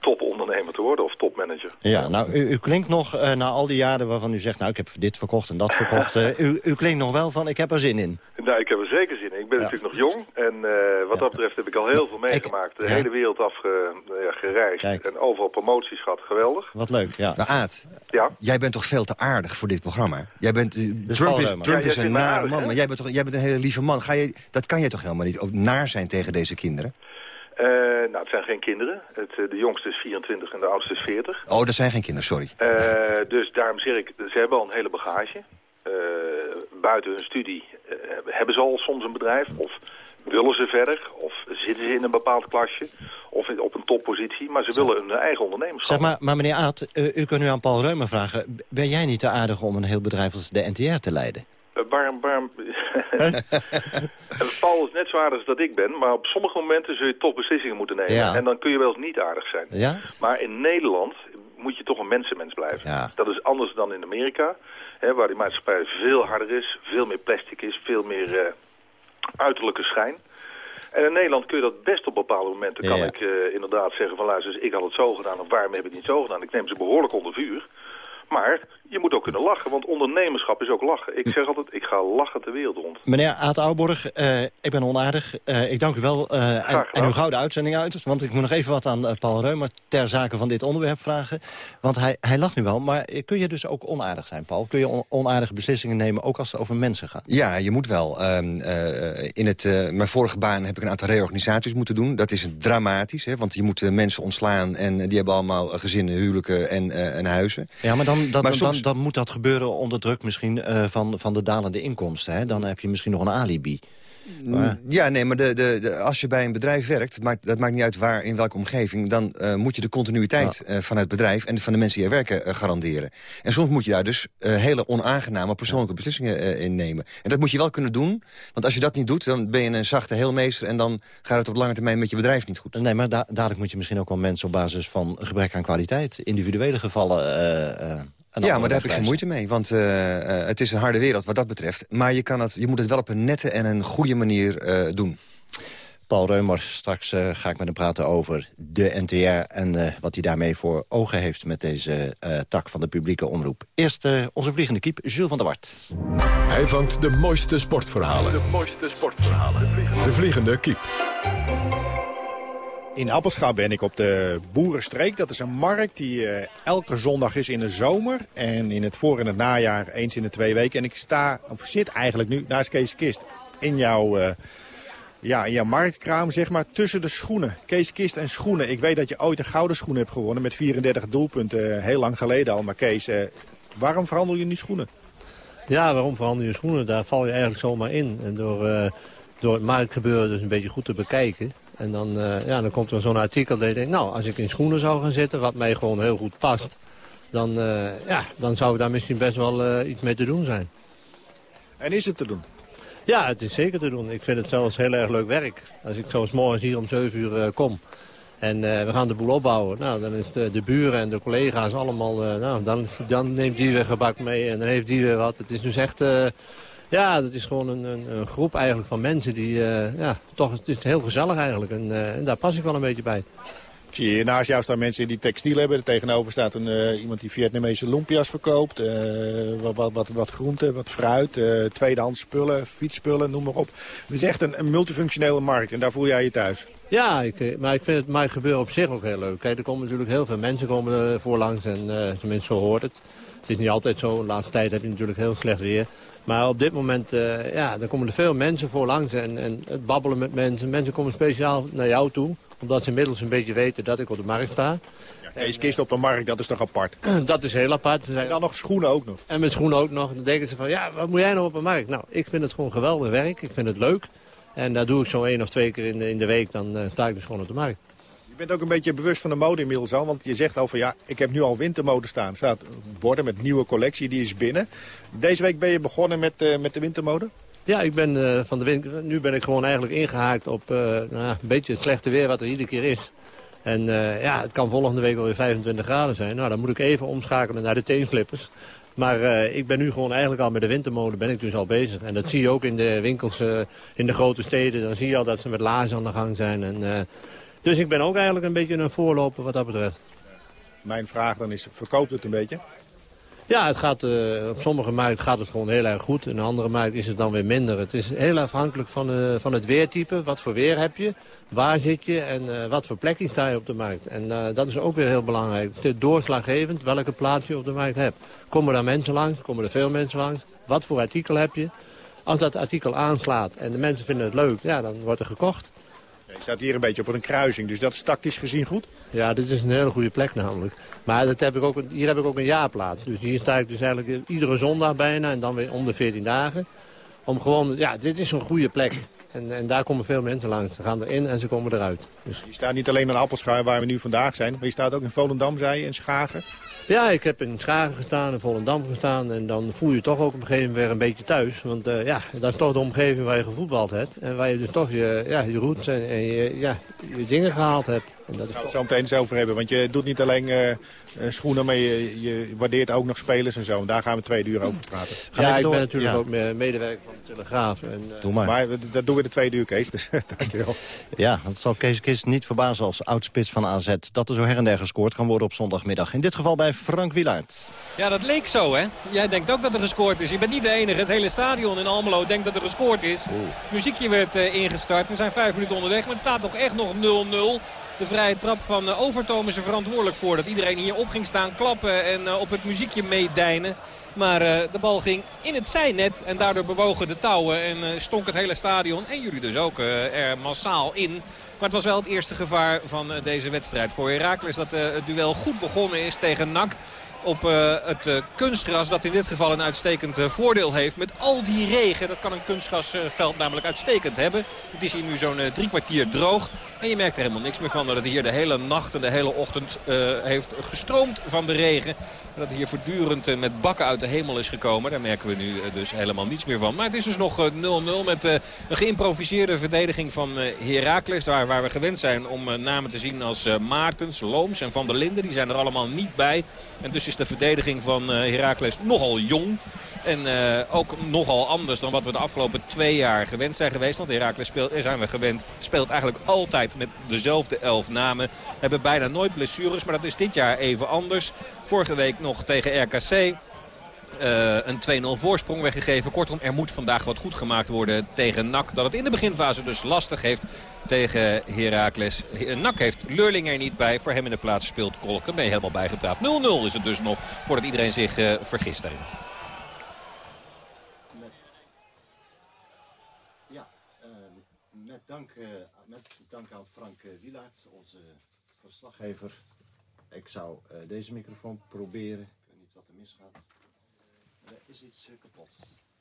topondernemer te worden of topmanager. Ja, nou, u, u klinkt nog eh, na al die jaren waarvan u zegt... nou, ik heb dit verkocht en dat verkocht. eh, u, u klinkt nog wel van, ik heb er zin in. Nou, ik heb er zeker zin in. Ik ben natuurlijk nog jong. En eh, wat dat betreft heb ik al heel veel meegemaakt. De ja. hele wereld afgereisd. en overal promoties gehad. Geweldig. Wat leuk, ja. Maar Aad, Ja? jij bent toch veel te aardig voor dit programma? Jij bent, Trump is. Trump Ja, is jij een nare man, hè? maar jij bent, toch, jij bent een hele lieve man. Ga je, dat kan je toch helemaal niet? Ook naar zijn tegen deze kinderen? Eh, nou, het zijn geen kinderen. Het, eh, de jongste is 24 en de oudste is 40. Oh, dat zijn geen kinderen, sorry. Eh, dus daarom zeg ik, ze hebben al een hele bagage. Buiten hun studie hebben ze al soms een bedrijf. Of willen ze verder. Of zitten ze in een bepaald klasje. Of in- op een toppositie. Maar ze willen hun eigen ondernemerschap. Zeg maar, maar meneer Aad, u, u kunt nu aan Paul Reumer vragen... ben jij niet te aardig om een heel bedrijf als de NTR te leiden? Waarom, waarom... Paul *laughs* is net zo aardig als dat ik ben, maar op sommige momenten zul je toch beslissingen moeten nemen. Ja. En dan kun je wel eens niet aardig zijn. Ja? Maar in Nederland moet je toch een mensenmens blijven. Ja. Dat is anders dan in Amerika, hè, waar die maatschappij veel harder is, veel meer plastic is, veel meer eh, uiterlijke schijn. En in Nederland kun je dat best op bepaalde momenten, kan ik eh, inderdaad zeggen van luister, ik had het zo gedaan of waarom heb ik het niet zo gedaan. Ik neem ze behoorlijk onder vuur. Maar je moet ook kunnen lachen, want ondernemerschap is ook lachen. Ik zeg altijd, ik ga lachen de wereld rond. Meneer Aad Ouborg, eh, ik ben onaardig. Eh, ik dank u wel eh, en, uw gouden uitzending uit. Want ik moet nog even wat aan Paul Reumer ter zake van dit onderwerp vragen. Want hij, hij lacht nu wel, maar kun je dus ook onaardig zijn, Paul? Kun je on- onaardige beslissingen nemen, ook als het over mensen gaat? Ja, je moet wel. Ehm, eh, in het, eh, mijn vorige baan heb ik een aantal reorganisaties moeten doen. Dat is dramatisch, hè, want je moet mensen ontslaan... en die hebben allemaal gezinnen, huwelijken en, eh, en huizen. Ja, maar dan, dan, Maar dan, soms- dan moet dat gebeuren onder druk misschien eh, van, van de dalende inkomsten. Hè? Dan heb je misschien nog een alibi. Maar- Ja, nee, maar de, de, de- als je bij een bedrijf werkt... maakt, dat maakt niet uit waar, in welke omgeving... dan eh, moet je de continuïteit eh, van het bedrijf... en van de mensen die er werken eh, garanderen. En soms moet je daar dus hele onaangename persoonlijke beslissingen in nemen. En dat moet je wel kunnen doen. Want als je dat niet doet, dan ben je een zachte heelmeester... en dan gaat het op lange termijn met je bedrijf niet goed. Nee, maar da dadelijk moet je misschien ook wel mensen op basis van gebrek aan kwaliteit... individuele gevallen... Ja, maar daar heb ik geen moeite mee. Want eh, eh, het is een harde wereld wat dat betreft. Maar je, kan het, je moet het wel op een nette en een goede manier eh, doen. Paul Reumer, straks eh, ga ik met hem praten over de NTR... en eh, wat hij daarmee voor ogen heeft met deze eh, tak van de publieke omroep. Eerst onze vliegende kiep, Jules van der Wart. Hij vangt de mooiste sportverhalen. De mooiste sportverhalen. De vliegende kiep. In Appelscha ben ik op de Boerenstreek. Dat is een markt die eh, elke zondag is in de zomer. En in het voor- en het najaar eens in de twee weken. En ik sta, of zit eigenlijk nu naast Kees Kist. In jouw, eh, ja, in jouw marktkraam, zeg maar, tussen de schoenen. Kees Kist en schoenen. Ik weet dat je ooit een gouden schoen hebt gewonnen met 34 doelpunten. eh, heel lang geleden al. Maar Kees, waarom verhandel je die schoenen? Ja, waarom verhandel je schoenen? Daar val je eigenlijk zomaar in. En door, door het marktgebeuren dus een beetje goed te bekijken. En dan, eh, ja, dan komt er zo'n artikel dat je denkt... nou, als ik in schoenen zou gaan zitten, wat mij gewoon heel goed past... dan, eh, ja, dan zou daar misschien best wel eh, iets mee te doen zijn. En is het te doen? Ja, het is zeker te doen. Ik vind het zelfs heel erg leuk werk. Als ik zoals morgens hier om 7 uur kom... En we gaan de boel opbouwen. Nou, dan is de, de buren en de collega's allemaal... nou, dan, dan neemt die weer gebak mee en dan heeft die weer wat. Het is dus echt... ja, dat is gewoon een, een, een groep eigenlijk van mensen die... eh, ja, toch, het is heel gezellig eigenlijk. En, eh, en daar pas ik wel een beetje bij. Ik zie hier naast jou staan mensen die textiel hebben. Er tegenover staat een, eh, iemand die Vietnamese lumpia's verkoopt. wat, wat, wat, wat groente, wat fruit, eh, tweedehands spullen, fietsspullen, noem maar op. Het is echt een, een multifunctionele markt en daar voel jij je thuis. Ja, ik, maar ik vind het marktgebeuren op zich ook heel leuk. Kijk, er komen natuurlijk heel veel mensen komen er voorlangs en uh, tenminste zo hoort het. Het is niet altijd zo. De laatste tijd heb je natuurlijk heel slecht weer. Maar op dit moment, uh, ja, er komen er veel mensen voorlangs en, en het babbelen met mensen. Mensen komen speciaal naar jou toe, omdat ze inmiddels een beetje weten dat ik op de markt sta. Ja, Kees Kist op de markt, dat is toch apart? *clears throat* Dat is heel apart. En dan nog schoenen ook nog. En met schoenen ook nog. Dan denken ze van, ja, wat moet jij nou op de markt? Nou, ik vind het gewoon geweldig werk. Ik vind het leuk. En daar doe ik zo één of twee keer in de, in de week. Dan uh, sta ik dus gewoon op de markt. Bent ook een beetje bewust van de mode inmiddels al. Want je zegt al van ja, ik heb nu al wintermode staan. Er staat borden met nieuwe collectie, die is binnen. Deze week ben je begonnen met, uh, met de wintermode? Ja, ik ben, uh, van de winter, nu ben ik gewoon eigenlijk ingehaakt op uh, nou, een beetje het slechte weer wat er iedere keer is. En ja, het kan volgende week alweer 25 graden zijn. Nou, dan moet ik even omschakelen naar de teenflippers. Maar ik ben nu gewoon eigenlijk al met de wintermode ben ik dus al bezig. En dat zie je ook in de winkels in de grote steden. Dan zie je al dat ze met lazen aan de gang zijn. En, dus ik ben ook eigenlijk een beetje een voorloper wat dat betreft. Mijn vraag dan is, verkoopt het een beetje? Ja, het gaat, uh, op sommige markten gaat het gewoon heel erg goed. In andere markten is het dan weer minder. Het is heel afhankelijk van, uh, van het weertype. Wat voor weer heb je? Waar zit je? En uh, wat voor plekje sta je op de markt? En dat is ook weer heel belangrijk. Het is doorslaggevend welke plaats je op de markt hebt. Komen er mensen langs? Komen er veel mensen langs? Wat voor artikel heb je? Als dat artikel aanslaat en de mensen vinden het leuk, ja, dan wordt er gekocht. Je staat hier een beetje op een kruising, dus dat is tactisch gezien goed? Ja, dit is een hele goede plek namelijk. Maar dat heb ik ook, hier heb ik ook een jaarplaats. Dus hier sta ik dus eigenlijk iedere zondag bijna en dan weer om de 14 dagen. Om gewoon, ja, dit is een goede plek. En, en daar komen veel mensen langs. Ze gaan erin en ze komen eruit. Dus. Je staat niet alleen in Appelschaar waar we nu vandaag zijn, maar je staat ook in Volendam, zei je, in Schagen. Ja, ik heb in Schagen gestaan, in Volendam gestaan. En dan voel je toch ook op een gegeven moment weer een beetje thuis. Want uh, ja, dat is toch de omgeving waar je gevoetbald hebt. En waar je dus toch je, ja, je roots en, en je, ja, je dingen gehaald hebt. En dat is gaan het zo meteen zelf over hebben. Want je doet niet alleen uh, schoenen, maar je, je, waardeert ook nog spelers en zo. En daar gaan we twee uur over praten. Gaan ja, ik door? ben natuurlijk ja. ook medewerker van de Telegraaf. En, uh, Doe maar. Maar dat doen we de tweede uur, Kees. Dus *laughs* dankjewel. Ja, het zal Kees Kist niet verbazen als oudspits van AZ... dat er zo her en der gescoord kan worden op zondagmiddag. In dit geval bij Frank Wielaert. Ja, dat leek zo, hè? Jij denkt ook dat er gescoord is. Je bent niet de enige. Het hele stadion in Almelo denkt dat er gescoord is. Oeh. Muziekje werd uh, ingestart. We zijn vijf minuten onderweg, maar het staat nog echt nog 0-0. De vrije trap van uh, Overtoom is er verantwoordelijk voor. Dat iedereen hier op ging staan klappen en uh, op het muziekje meedijnen. Maar uh, de bal ging in het zijnet en daardoor bewogen de touwen en uh, stonk het hele stadion. En jullie dus ook uh, er massaal in. Maar het was wel het eerste gevaar van deze wedstrijd voor Heracles. Dat het duel goed begonnen is tegen NAC op uh, het uh, kunstgras. Dat in dit geval een uitstekend uh, voordeel heeft. Met al die regen, dat kan een kunstgrasveld namelijk uitstekend hebben. Het is hier nu zo'n drie kwartier droog. En je merkt er helemaal niks meer van dat het hier de hele nacht en de hele ochtend heeft gestroomd van de regen. Dat het hier voortdurend met bakken uit de hemel is gekomen. Daar merken we nu dus helemaal niets meer van. Maar het is dus nog 0-0 met een geïmproviseerde verdediging van Heracles. Daar waar we gewend zijn om namen te zien als Maartens, Looms en Van der Linden. Die zijn er allemaal niet bij. En dus is de verdediging van Heracles nogal jong. En uh, ook nogal anders dan wat we de afgelopen twee jaar gewend zijn geweest. Want Heracles speelt, zijn we gewend, speelt eigenlijk altijd met dezelfde elf namen. Hebben bijna nooit blessures, maar dat is dit jaar even anders. Vorige week nog tegen RKC. Uh, een 2-0 voorsprong weggegeven. Kortom, er moet vandaag wat goed gemaakt worden tegen NAC. Dat het in de beginfase dus lastig heeft tegen Heracles. NAC heeft Leurling er niet bij. Voor hem in de plaats speelt Kolken. Ben je helemaal bijgepraat. 0-0 is het dus nog voordat iedereen zich uh, vergist daarin. Ja, uh, met, dank, met dank aan Frank Wielaert, onze verslaggever. Ik zou deze microfoon proberen. Ik weet niet wat er misgaat. Er is iets kapot,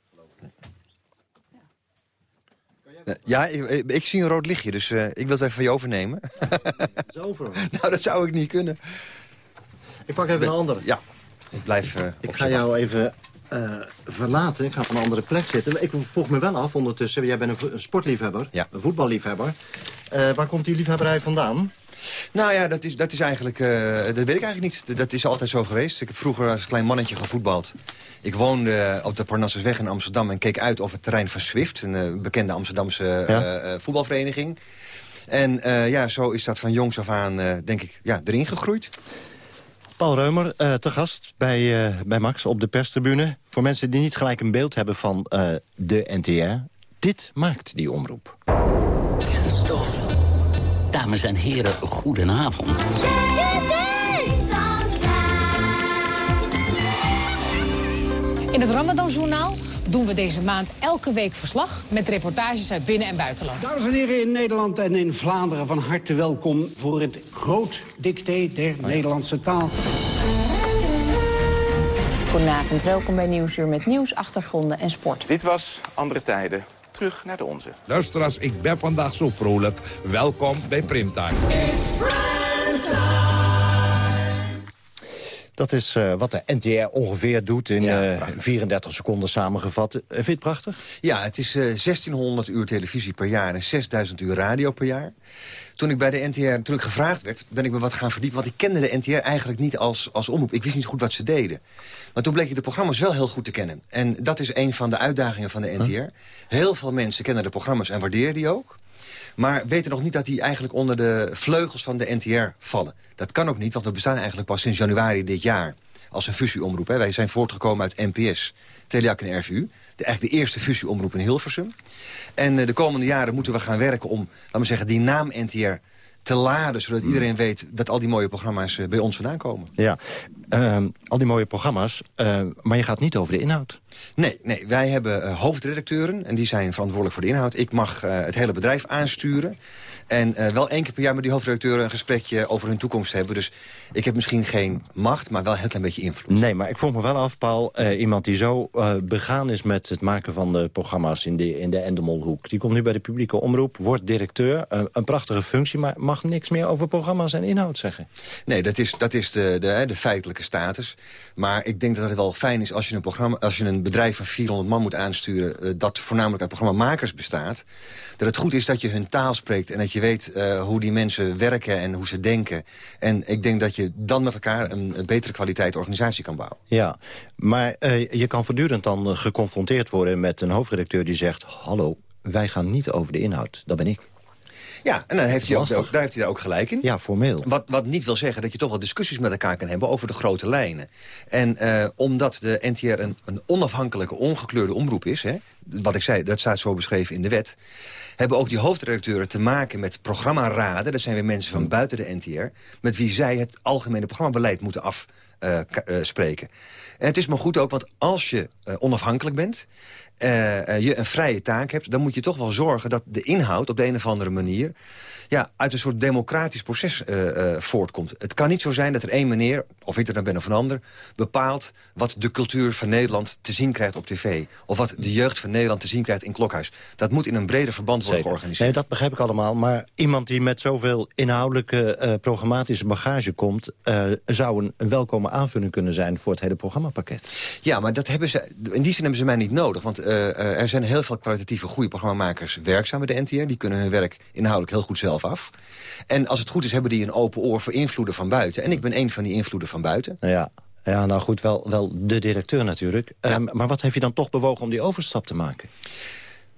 geloof ik. Ja, ik, ik, zie een rood lichtje, dus uh, ik wil het even van je overnemen. *laughs* Zo over. *laughs* nou, dat zou ik niet kunnen. Ik pak even een andere. Ja, ik blijf uh, Ik ga jou even uh, verlaten. Ik ga op een andere plek zitten. Ik vroeg me wel af ondertussen. Jij bent een, sportliefhebber, ja. een voetballiefhebber. waar komt die liefhebberij vandaan? Nou ja, dat is, dat is eigenlijk... Uh, dat weet ik eigenlijk niet. Dat is altijd zo geweest. Ik heb vroeger als klein mannetje gevoetbald. Ik woonde op de Parnassusweg in Amsterdam... en keek uit over het terrein van Swift. Een uh, bekende Amsterdamse ja. uh, voetbalvereniging. En ja, zo is dat van jongs af aan, denk ik, ja, erin gegroeid. Paul Reumer, te gast bij, bij Max op de perstribune. Voor mensen die niet gelijk een beeld hebben van de NTR... dit maakt die omroep. Kenstof. Dames en heren, goedenavond. In het Ramadan-journaal doen we deze maand elke week verslag... met reportages uit binnen- en buitenland. Dames en heren in Nederland en in Vlaanderen van harte welkom... voor het groot dicté der Nederlandse taal. Goedenavond, welkom bij Nieuwsuur met nieuws, achtergronden en sport. Dit was Andere Tijden terug naar de onze. Luisteraars, ik ben vandaag zo vrolijk. Welkom bij Primtime. Dat is uh, wat de NTR ongeveer doet in ja, uh, 34 seconden samengevat. Uh, vind je het prachtig? Ja, het is 1600 uur televisie per jaar en 6000 uur radio per jaar. toen ik bij de NTR, toen ik gevraagd werd, ben ik me wat gaan verdiepen. Want ik kende de NTR eigenlijk niet als, als omroep. Ik wist niet goed wat ze deden. Maar toen bleek ik de programma's wel heel goed te kennen. En dat is een van de uitdagingen van de NTR. Heel veel mensen kennen de programma's en waarderen die ook. Maar weten nog niet dat die eigenlijk onder de vleugels van de NTR vallen. Dat kan ook niet, want we bestaan eigenlijk pas sinds januari dit jaar als een fusieomroep. Hè. Wij zijn voortgekomen uit NPS, Teleak en RVU. De, eigenlijk de eerste fusieomroep in Hilversum. En eh, de komende jaren moeten we gaan werken om, laten we zeggen, die naam NTR te laden... zodat iedereen weet dat al die mooie programma's eh, bij ons vandaan komen. Ja, ehm, al die mooie programma's, uh, maar je gaat niet over de inhoud. Nee, nee wij hebben hoofdredacteuren en die zijn verantwoordelijk voor de inhoud. Ik mag het hele bedrijf aansturen. En uh, wel één keer per jaar met die hoofdredacteuren een gesprekje over hun toekomst hebben. Dus ik heb misschien geen macht, maar wel een heel klein beetje invloed. Nee, maar ik vroeg me wel af, Paul, uh, iemand die zo uh, begaan is met het maken van de programma's in de, in de Endemolhoek. Die komt nu bij de publieke omroep, wordt directeur. een prachtige functie, maar mag niks meer over programma's en inhoud zeggen. Nee, dat is, dat is de, de, de feitelijke status. Maar ik denk dat het wel fijn is als je een, programma, als je een bedrijf van 400 man moet aansturen... dat voornamelijk uit programmamakers bestaat. Dat het goed is dat je hun taal spreekt en dat je je weet uh, hoe die mensen werken en hoe ze denken. En ik denk dat je dan met elkaar een, een betere kwaliteit organisatie kan bouwen. Ja, maar uh, je kan voortdurend dan geconfronteerd worden met een hoofdredacteur die zegt... hallo, wij gaan niet over de inhoud, dat ben ik. Ja, en dan heeft hij ook, daar heeft hij daar ook gelijk in. Ja, formeel. Wat, wat niet wil zeggen dat je toch wel discussies met elkaar kan hebben over de grote lijnen. En uh, omdat de NTR een, een onafhankelijke, ongekleurde omroep is... Hè, wat ik zei, dat staat zo beschreven in de wet hebben ook die hoofdredacteuren te maken met programmaraden. Dat zijn weer mensen van buiten de NTR. Met wie zij het algemene programmabeleid moeten afspreken. Uh, en het is maar goed ook, want als je uh, onafhankelijk bent... Je een vrije taak hebt, dan moet je toch wel zorgen dat de inhoud op de een of andere manier ja, uit een soort democratisch proces uh, uh, voortkomt. Het kan niet zo zijn dat er één meneer, of ik er dan ben of een ander... bepaalt wat de cultuur van Nederland te zien krijgt op tv. Of wat de jeugd van Nederland te zien krijgt in Klokhuis. Dat moet in een breder verband worden georganiseerd. Nee, dat begrijp ik allemaal. Maar iemand die met zoveel inhoudelijke uh, programmatische bagage komt... zou een, een, welkome aanvulling kunnen zijn voor het hele programmapakket. Ja, maar dat hebben ze, in die zin hebben ze mij niet nodig. Want er zijn heel veel kwalitatieve goede programmamakers werkzaam bij de NTR. Die kunnen hun werk inhoudelijk heel goed zelf af. En als het goed is, hebben die een open oor voor invloeden van buiten. En ik ben een van die invloeden van buiten. Ja, ja, nou goed, wel, wel de directeur natuurlijk. Um, maar wat heeft je dan toch bewogen om die overstap te maken?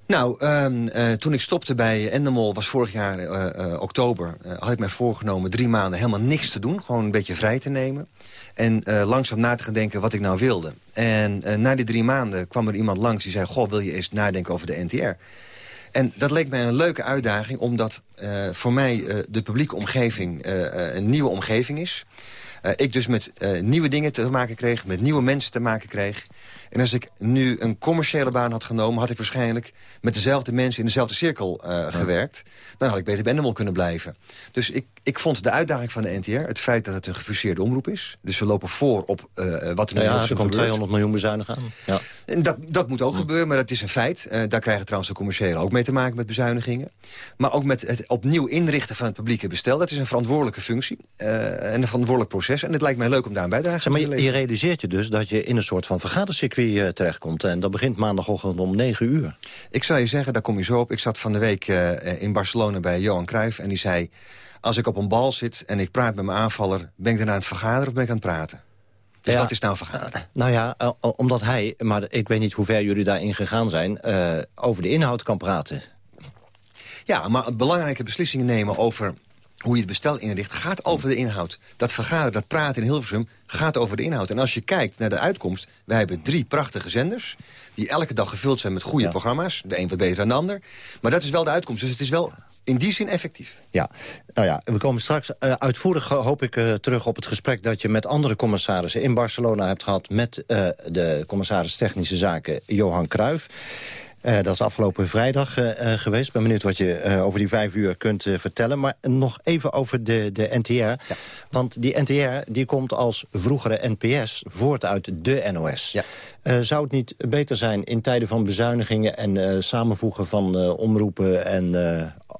Nou, um, uh, toen ik stopte bij Endemol, was vorig jaar uh, uh, oktober... had ik mij voorgenomen drie maanden helemaal niks te doen. Gewoon een beetje vrij te nemen. En langzaam na te gaan denken wat ik nou wilde. En na die drie maanden kwam er iemand langs die zei... goh, wil je eens nadenken over de NTR? En dat leek mij een leuke uitdaging, omdat uh, voor mij uh, de publieke omgeving uh, een nieuwe omgeving is. ik dus met nieuwe dingen te maken kreeg, met nieuwe mensen te maken kreeg. En als ik nu een commerciële baan had genomen... had ik waarschijnlijk met dezelfde mensen in dezelfde cirkel uh, gewerkt. Dan had ik beter bij Endemol kunnen blijven. Dus ik, ik vond de uitdaging van de NTR... het feit dat het een gefuseerde omroep is. Dus we lopen voor op uh, wat er nu ja, er komt 200 miljoen bezuinigen aan. Ja. En dat, dat moet ook gebeuren, maar dat is een feit. Uh, daar krijgen trouwens de commerciële ook mee te maken met bezuinigingen. Maar ook met het opnieuw inrichten van het publieke bestel. Dat is een verantwoordelijke functie en een verantwoordelijk proces. En het lijkt mij leuk om daar een bijdrage te leveren. Maar je, je realiseert je dus dat je in een soort van vergadercircuit circuit terechtkomt. En dat begint maandagochtend om 9 uur. Ik zou je zeggen, daar kom je zo op. Ik zat van de week uh, in Barcelona bij Johan Cruijff en die zei... als ik op een bal zit en ik praat met mijn aanvaller... ben ik dan aan het vergaderen of ben ik aan het praten? Dus wat is nou vergaderen? Uh, nou ja, uh, omdat hij, maar ik weet niet hoe ver jullie daarin gegaan zijn... over de inhoud kan praten. Ja, maar belangrijke beslissingen nemen over hoe je het bestel inricht, gaat over de inhoud. Dat vergaderen, dat praten in Hilversum, gaat over de inhoud. En als je kijkt naar de uitkomst, wij hebben drie prachtige zenders... die elke dag gevuld zijn met goede programma's. De een wat beter dan de ander. Maar dat is wel de uitkomst. Dus het is wel in die zin effectief. Ja, nou ja, we komen straks uh, uitvoerig, hoop ik, uh, terug op het gesprek... dat je met andere commissarissen in Barcelona hebt gehad... met uh, de commissaris Technische Zaken Johan Cruijff. Uh, dat is afgelopen vrijdag uh, uh, geweest. Ik ben benieuwd wat je over die vijf uur kunt vertellen. Maar nog even over de, de NTR. Ja. Want die NTR die komt als vroegere NPS voort uit de NOS. Ja. Zou het niet beter zijn in tijden van bezuinigingen... en samenvoegen van omroepen en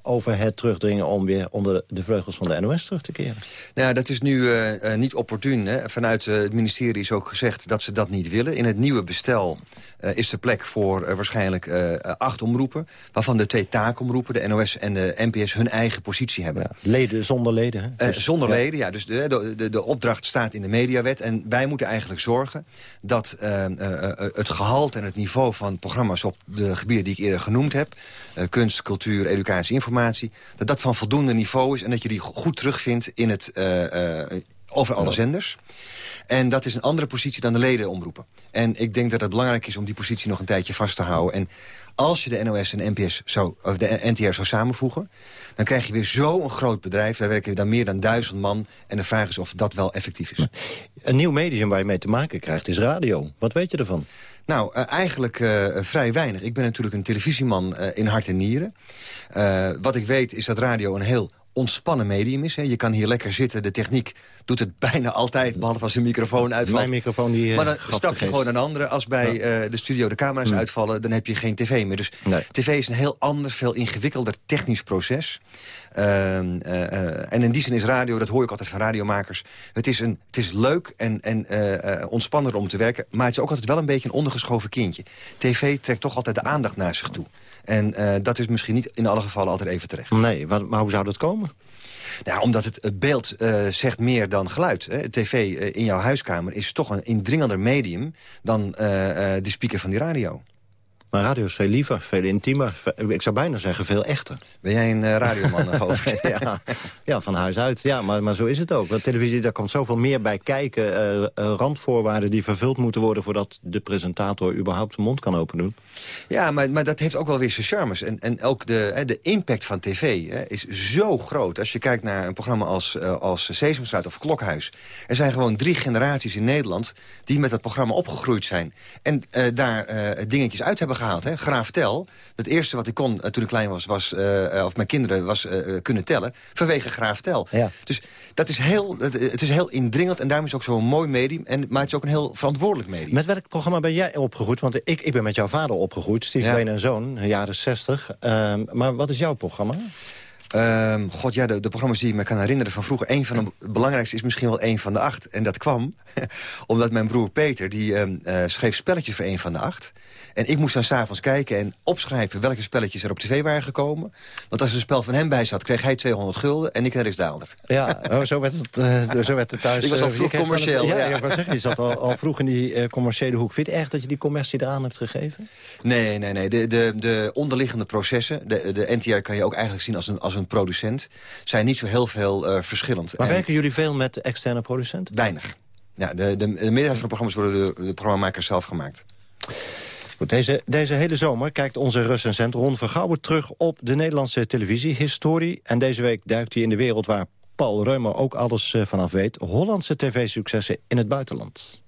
over het terugdringen... om weer onder de vleugels van de NOS terug te keren? Nou, dat is nu niet opportun. Hè. Vanuit het ministerie is ook gezegd dat ze dat niet willen. In het nieuwe bestel is er plek voor waarschijnlijk acht omroepen... waarvan de twee taakomroepen, de NOS en de NPS, hun eigen positie hebben. Ja, leden zonder leden, hè? Dus, zonder leden, ja. Dus de, de, de, opdracht staat in de mediawet. En wij moeten eigenlijk zorgen dat het gehalte en het niveau van programma's... op de gebieden die ik eerder genoemd heb... kunst, cultuur, educatie, informatie... dat dat van voldoende niveau is en dat je die goed terugvindt in het, over alle zenders. En dat is een andere positie dan de ledenomroepen. En ik denk dat het belangrijk is om die positie nog een tijdje vast te houden. En als je de NOS en NPS zou, of de NTR zou samenvoegen... dan krijg je weer zo'n groot bedrijf. Daar werken dan meer dan duizend man. En de vraag is of dat wel effectief is. Een nieuw medium waar je mee te maken krijgt is radio. Wat weet je ervan? Nou, uh, eigenlijk uh, vrij weinig. Ik ben natuurlijk een televisieman uh, in hart en nieren. wat ik weet is dat radio een heel ontspannen medium is. Hè. Je kan hier lekker zitten. De techniek doet het *laughs* bijna altijd, behalve als een microfoon uitvalt. Mijn microfoon die Maar dan stap je gewoon een andere. Als bij ja. uh, de studio de camera's mm. uitvallen, dan heb je geen tv meer. Dus nee. tv is een heel ander, veel ingewikkelder technisch proces. Uh, uh, en in die zin is radio, dat hoor ik altijd van radiomakers... het is, een, het is leuk en, en ontspannender om te werken... maar het is ook altijd wel een beetje een ondergeschoven kindje. TV trekt toch altijd de aandacht naar zich toe. En dat is misschien niet in alle gevallen altijd even terecht. Nee, maar hoe zou dat komen? Nou, omdat het beeld uh, zegt meer dan geluid. Hè. TV uh, in jouw huiskamer is toch een indringender medium... dan de speaker van die radio. Maar radio is veel liever, veel intiemer. Ik zou bijna zeggen, veel echter. Ben jij een uh, radioman, *laughs* over? ja, ja, van huis uit. Ja, maar, maar zo is het ook. Want televisie, daar komt zoveel meer bij kijken. Uh, uh, randvoorwaarden die vervuld moeten worden... voordat de presentator überhaupt zijn mond kan open doen. Ja, maar, maar dat heeft ook wel weer zijn charmes. En, en ook de, hè, de impact van tv hè, is zo groot. Als je kijkt naar een programma als, als Sesamstraat of Klokhuis. Er zijn gewoon drie generaties in Nederland... die met dat programma opgegroeid zijn. En daar dingetjes uit hebben gehaald. Hè? Graaf Tel. Het eerste wat ik kon uh, toen ik klein was, was uh, of mijn kinderen was uh, kunnen tellen. Vanwege Graaf Tel. Ja. Dus dat is heel, het is heel indringend en daarom is het ook zo'n mooi medium. En, maar het is ook een heel verantwoordelijk medium. Met welk programma ben jij opgegroeid? Want ik, ik ben met jouw vader opgegroeid. Steve ja. En Zoon, jaren 60. Uh, maar wat is jouw programma? Um, God, ja, de, de, programma's die ik me kan herinneren van vroeger... een van de belangrijkste is misschien wel een van de acht. En dat kwam *laughs* omdat mijn broer Peter... die um, uh, schreef spelletjes voor een van de acht. En ik moest dan s'avonds kijken en opschrijven welke spelletjes er op tv waren gekomen. Want als er een spel van hem bij zat, kreeg hij 200 gulden en ik een Daalder. Ja, oh, zo, werd het, uh, zo werd het thuis. *laughs* Ik was al vroeg commercieel. ja, ja. ja zeg, je zat al, al, vroeg in die uh, commerciële hoek. Vind je erg dat je die commercie eraan hebt gegeven? Nee, nee, nee. De, de, de onderliggende processen, de, de NTR kan je ook eigenlijk zien als een, als een producent, zijn niet zo heel veel uh, verschillend. Maar en werken jullie veel met externe producenten? Weinig. Ja, de, de, de meerderheid van de programma's worden door de, de programmamakers zelf gemaakt. Goed, deze, deze hele zomer kijkt onze recensent Ron Vergouwen terug op de Nederlandse televisiehistorie. En deze week duikt hij in de wereld waar Paul Reumer ook alles vanaf weet. Hollandse tv-successen in het buitenland.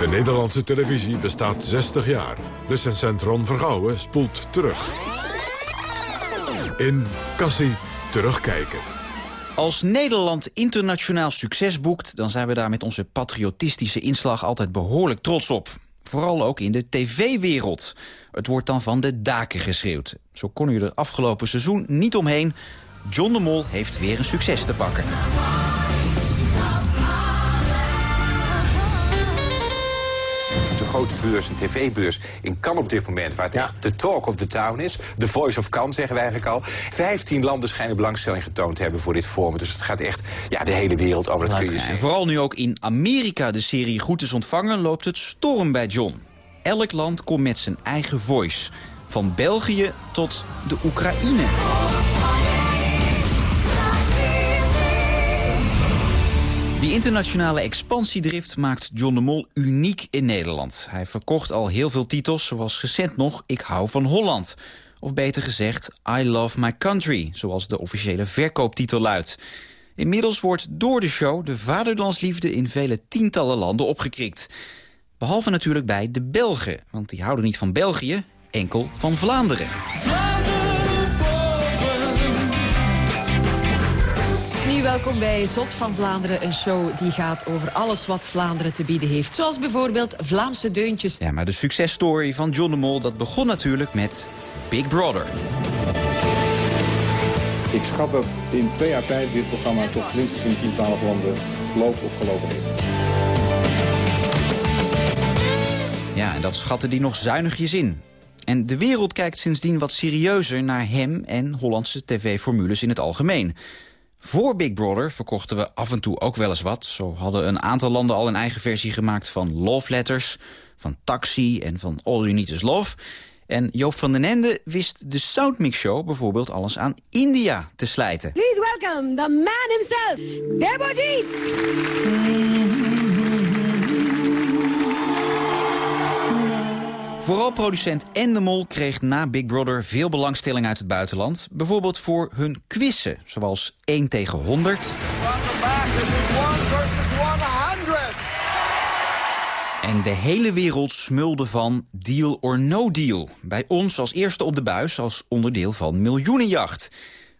De Nederlandse televisie bestaat 60 jaar. Recensent Ron Vergouwen spoelt terug. In Cassie Terugkijken. Als Nederland internationaal succes boekt... dan zijn we daar met onze patriotistische inslag altijd behoorlijk trots op. Vooral ook in de tv-wereld. Het wordt dan van de daken geschreeuwd. Zo kon u er afgelopen seizoen niet omheen. John de Mol heeft weer een succes te pakken. Grote beurs, een tv-beurs in Cannes op dit moment... waar het echt de talk of the town is. The voice of Cannes, zeggen wij eigenlijk al. Vijftien landen schijnen belangstelling getoond te hebben voor dit forum. Dus het gaat echt ja, de hele wereld over, dat kun je zien. En vooral nu ook in Amerika de serie goed is ontvangen... loopt het storm bij John. Elk land komt met zijn eigen voice. Van België tot de Oekraïne. Die internationale expansiedrift maakt John de Mol uniek in Nederland. Hij verkocht al heel veel titels, zoals recent nog Ik hou van Holland. Of beter gezegd, I love my country, zoals de officiële verkooptitel luidt. Inmiddels wordt door de show de vaderlandsliefde in vele tientallen landen opgekrikt. Behalve natuurlijk bij de Belgen, want die houden niet van België, enkel van Vlaanderen. Welkom bij Zot van Vlaanderen. Een show die gaat over alles wat Vlaanderen te bieden heeft. Zoals bijvoorbeeld Vlaamse deuntjes. Ja, maar de successtory van John de Mol... dat begon natuurlijk met Big Brother. Ik schat dat in twee jaar tijd dit programma toch minstens in 10, 12 landen loopt of gelopen heeft. Ja, en dat schatten die nog zuinigjes in. En de wereld kijkt sindsdien wat serieuzer naar hem en Hollandse tv-formules in het algemeen. Voor Big Brother verkochten we af en toe ook wel eens wat. Zo hadden een aantal landen al een eigen versie gemaakt van Love Letters, van Taxi en van All You Need Is Love. En Joop van den Ende wist de Soundmix Show bijvoorbeeld alles aan India te slijten. Please welcome the man himself, Debojit. Vooral producent Endemol kreeg na Big Brother veel belangstelling uit het buitenland. Bijvoorbeeld voor hun quizzen, zoals 1 tegen 100. En de hele wereld smulde van Deal or No Deal. Bij ons als eerste op de buis als onderdeel van Miljoenenjacht.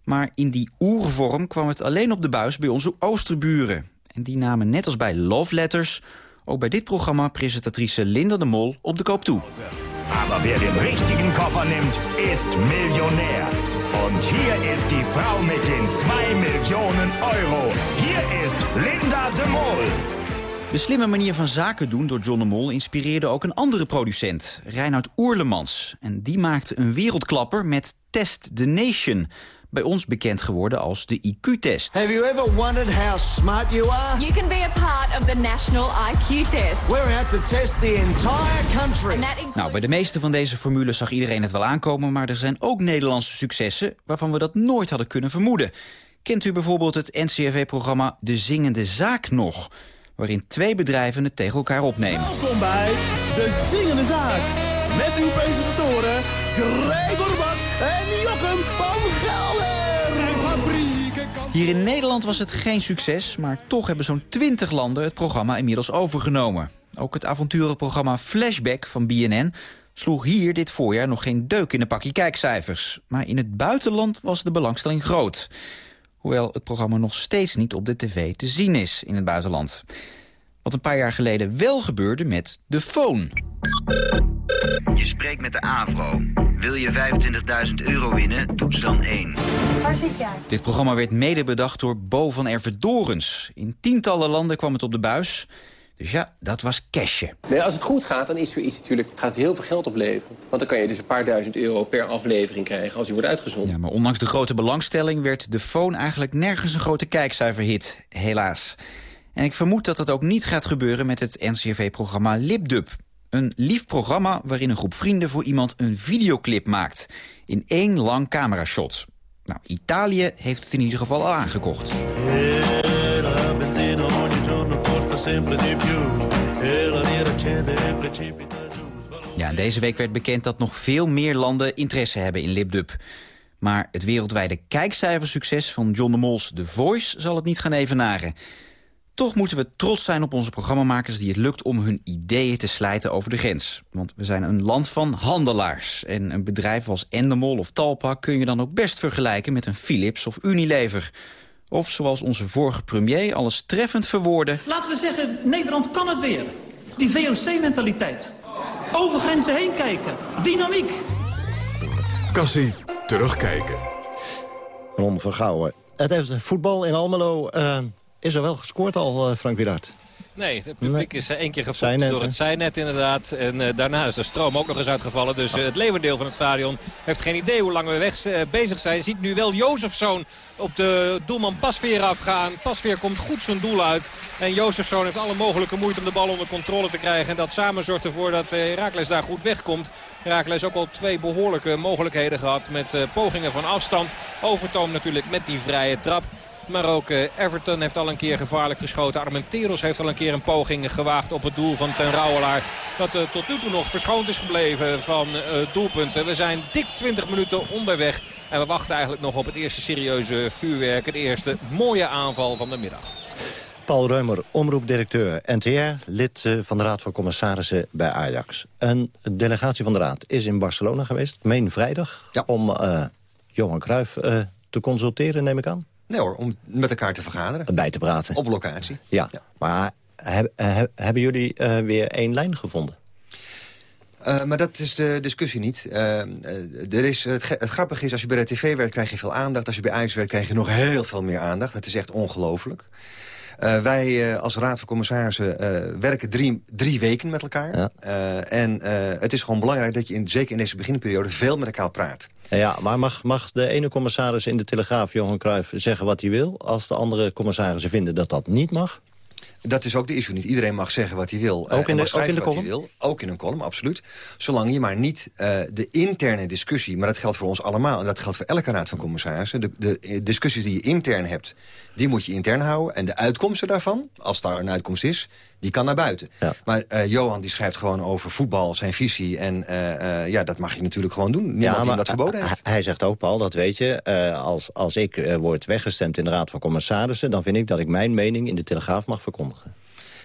Maar in die oervorm kwam het alleen op de buis bij onze oosterburen. En die namen net als bij Love Letters ook bij dit programma presentatrice Linda de Mol op de koop toe. Aber wer den richtigen Koffer nimmt, ist Millionär. Und hier ist die Frau mit den 2 Millionen Euro. Hier ist Linda de Mol. De slimme manier van zaken doen door John de Mol inspireerde ook een andere producent, Reinhard Oerlemans. En die maakte een wereldklapper met Test the Nation bij ons bekend geworden als de IQ-test. Have you ever wondered how smart you are? You can be a part of the National IQ Test. We're out to test the entire country. Nou, bij de meeste van deze formules zag iedereen het wel aankomen... maar er zijn ook Nederlandse successen waarvan we dat nooit hadden kunnen vermoeden. Kent u bijvoorbeeld het NCRV-programma De Zingende Zaak nog? Waarin twee bedrijven het tegen elkaar opnemen. Welkom bij De Zingende Zaak. Met uw Hier in Nederland was het geen succes, maar toch hebben zo'n 20 landen het programma inmiddels overgenomen. Ook het avonturenprogramma Flashback van BNN sloeg hier dit voorjaar nog geen deuk in de pakje kijkcijfers. Maar in het buitenland was de belangstelling groot. Hoewel het programma nog steeds niet op de tv te zien is in het buitenland. Wat een paar jaar geleden wel gebeurde met de phone. Je spreekt met de AVRO. Wil je 25.000 euro winnen, toets dan 1. Waar zit jij? Dit programma werd mede bedacht door Bo van Ervedorens. In tientallen landen kwam het op de buis. Dus ja, dat was cashje. Nee, als het goed gaat, dan is zoiets natuurlijk, gaat het heel veel geld opleveren. Want dan kan je dus een paar duizend euro per aflevering krijgen als hij wordt uitgezonden. Ja, maar ondanks de grote belangstelling werd de phone eigenlijk nergens een grote kijkcijferhit. Helaas. En ik vermoed dat dat ook niet gaat gebeuren met het NCRV-programma Lipdub. Een lief programma waarin een groep vrienden voor iemand een videoclip maakt. In één lang camerashot. Nou, Italië heeft het in ieder geval al aangekocht. Ja, en deze week werd bekend dat nog veel meer landen interesse hebben in Lipdub. Maar het wereldwijde kijkcijfersucces van John de Mol's The Voice zal het niet gaan evenaren. Toch moeten we trots zijn op onze programmamakers die het lukt om hun ideeën te slijten over de grens. Want we zijn een land van handelaars. En een bedrijf als Endemol of Talpa kun je dan ook best vergelijken met een Philips of Unilever. Of zoals onze vorige premier alles treffend verwoordde... Laten we zeggen, Nederland kan het weer. Die VOC-mentaliteit. Over grenzen heen kijken. Dynamiek. Kassie, terugkijken. Ron van Gouwen. Het heeft voetbal in Almelo... Uh, is er wel gescoord al, uh, Frank Wieraert? Nee, het publiek is één keer gefopt Zijnet, door het zijnet inderdaad. En uh, daarna is de stroom ook nog eens uitgevallen. Dus uh, het leverdeel van het stadion heeft geen idee hoe lang we weg uh, bezig zijn. Ziet nu wel Jozefzoon op de doelman Pasveer afgaan. Pasveer komt goed zijn doel uit. En Jozefzoon heeft alle mogelijke moeite om de bal onder controle te krijgen. En dat samen zorgt ervoor dat Herakles daar goed wegkomt. Herakles ook al twee behoorlijke mogelijkheden gehad met pogingen van afstand. Overtoom natuurlijk met die vrije trap. Maar ook uh, Everton heeft al een keer gevaarlijk geschoten. Armenteros heeft al een keer een poging gewaagd op het doel van Ten Rouwelaar. Dat uh, tot nu toe nog verschoond is gebleven van uh, doelpunten. We zijn dik 20 minuten onderweg. En we wachten eigenlijk nog op het eerste serieuze vuurwerk. Het eerste mooie aanval van de middag. Paul Reumer, omroepdirecteur NTR, lid van de Raad van Commissarissen bij Ajax. Een delegatie van de Raad is in Barcelona geweest, meen vrijdag, ja. om Johan Cruijff te consulteren, neem ik aan. Nee hoor, om met elkaar te vergaderen. Bij te praten. Op locatie. Ja, ja. maar heb, heb, hebben jullie uh, weer één lijn gevonden? Uh, maar dat is de discussie niet. Uh, er is, het, het, grappige is, als je bij de tv werkt, krijg je veel aandacht. Als je bij Ajax werkt, krijg je nog heel veel meer aandacht. Het is echt ongelooflijk. Uh, wij als Raad van Commissarissen werken drie, drie weken met elkaar. Ja. en het is gewoon belangrijk dat je, in, zeker in deze beginperiode, veel met elkaar praat. Ja, maar mag, mag de ene commissaris in de Telegraaf, Johan Cruijff, zeggen wat hij wil... als de andere commissarissen vinden dat dat niet mag? Dat is ook de issue. Niet iedereen mag zeggen wat hij wil. Ook in, de, ook in de column? Wil. Ook in een column, absoluut. Zolang je maar niet uh, de interne discussie... maar dat geldt voor ons allemaal en dat geldt voor elke raad van commissarissen... de, de discussies die je intern hebt, die moet je intern houden. En de uitkomsten daarvan, als daar een uitkomst is, die kan naar buiten. Maar uh, Johan die schrijft gewoon over voetbal, zijn visie. En uh, uh, ja, dat mag je natuurlijk gewoon doen. Niemand ja, die dat verboden heeft. Hij zegt ook, Paul, dat weet je. als, als ik word weggestemd in de Raad van Commissarissen... dan vind ik dat ik mijn mening in de Telegraaf mag verkondigen.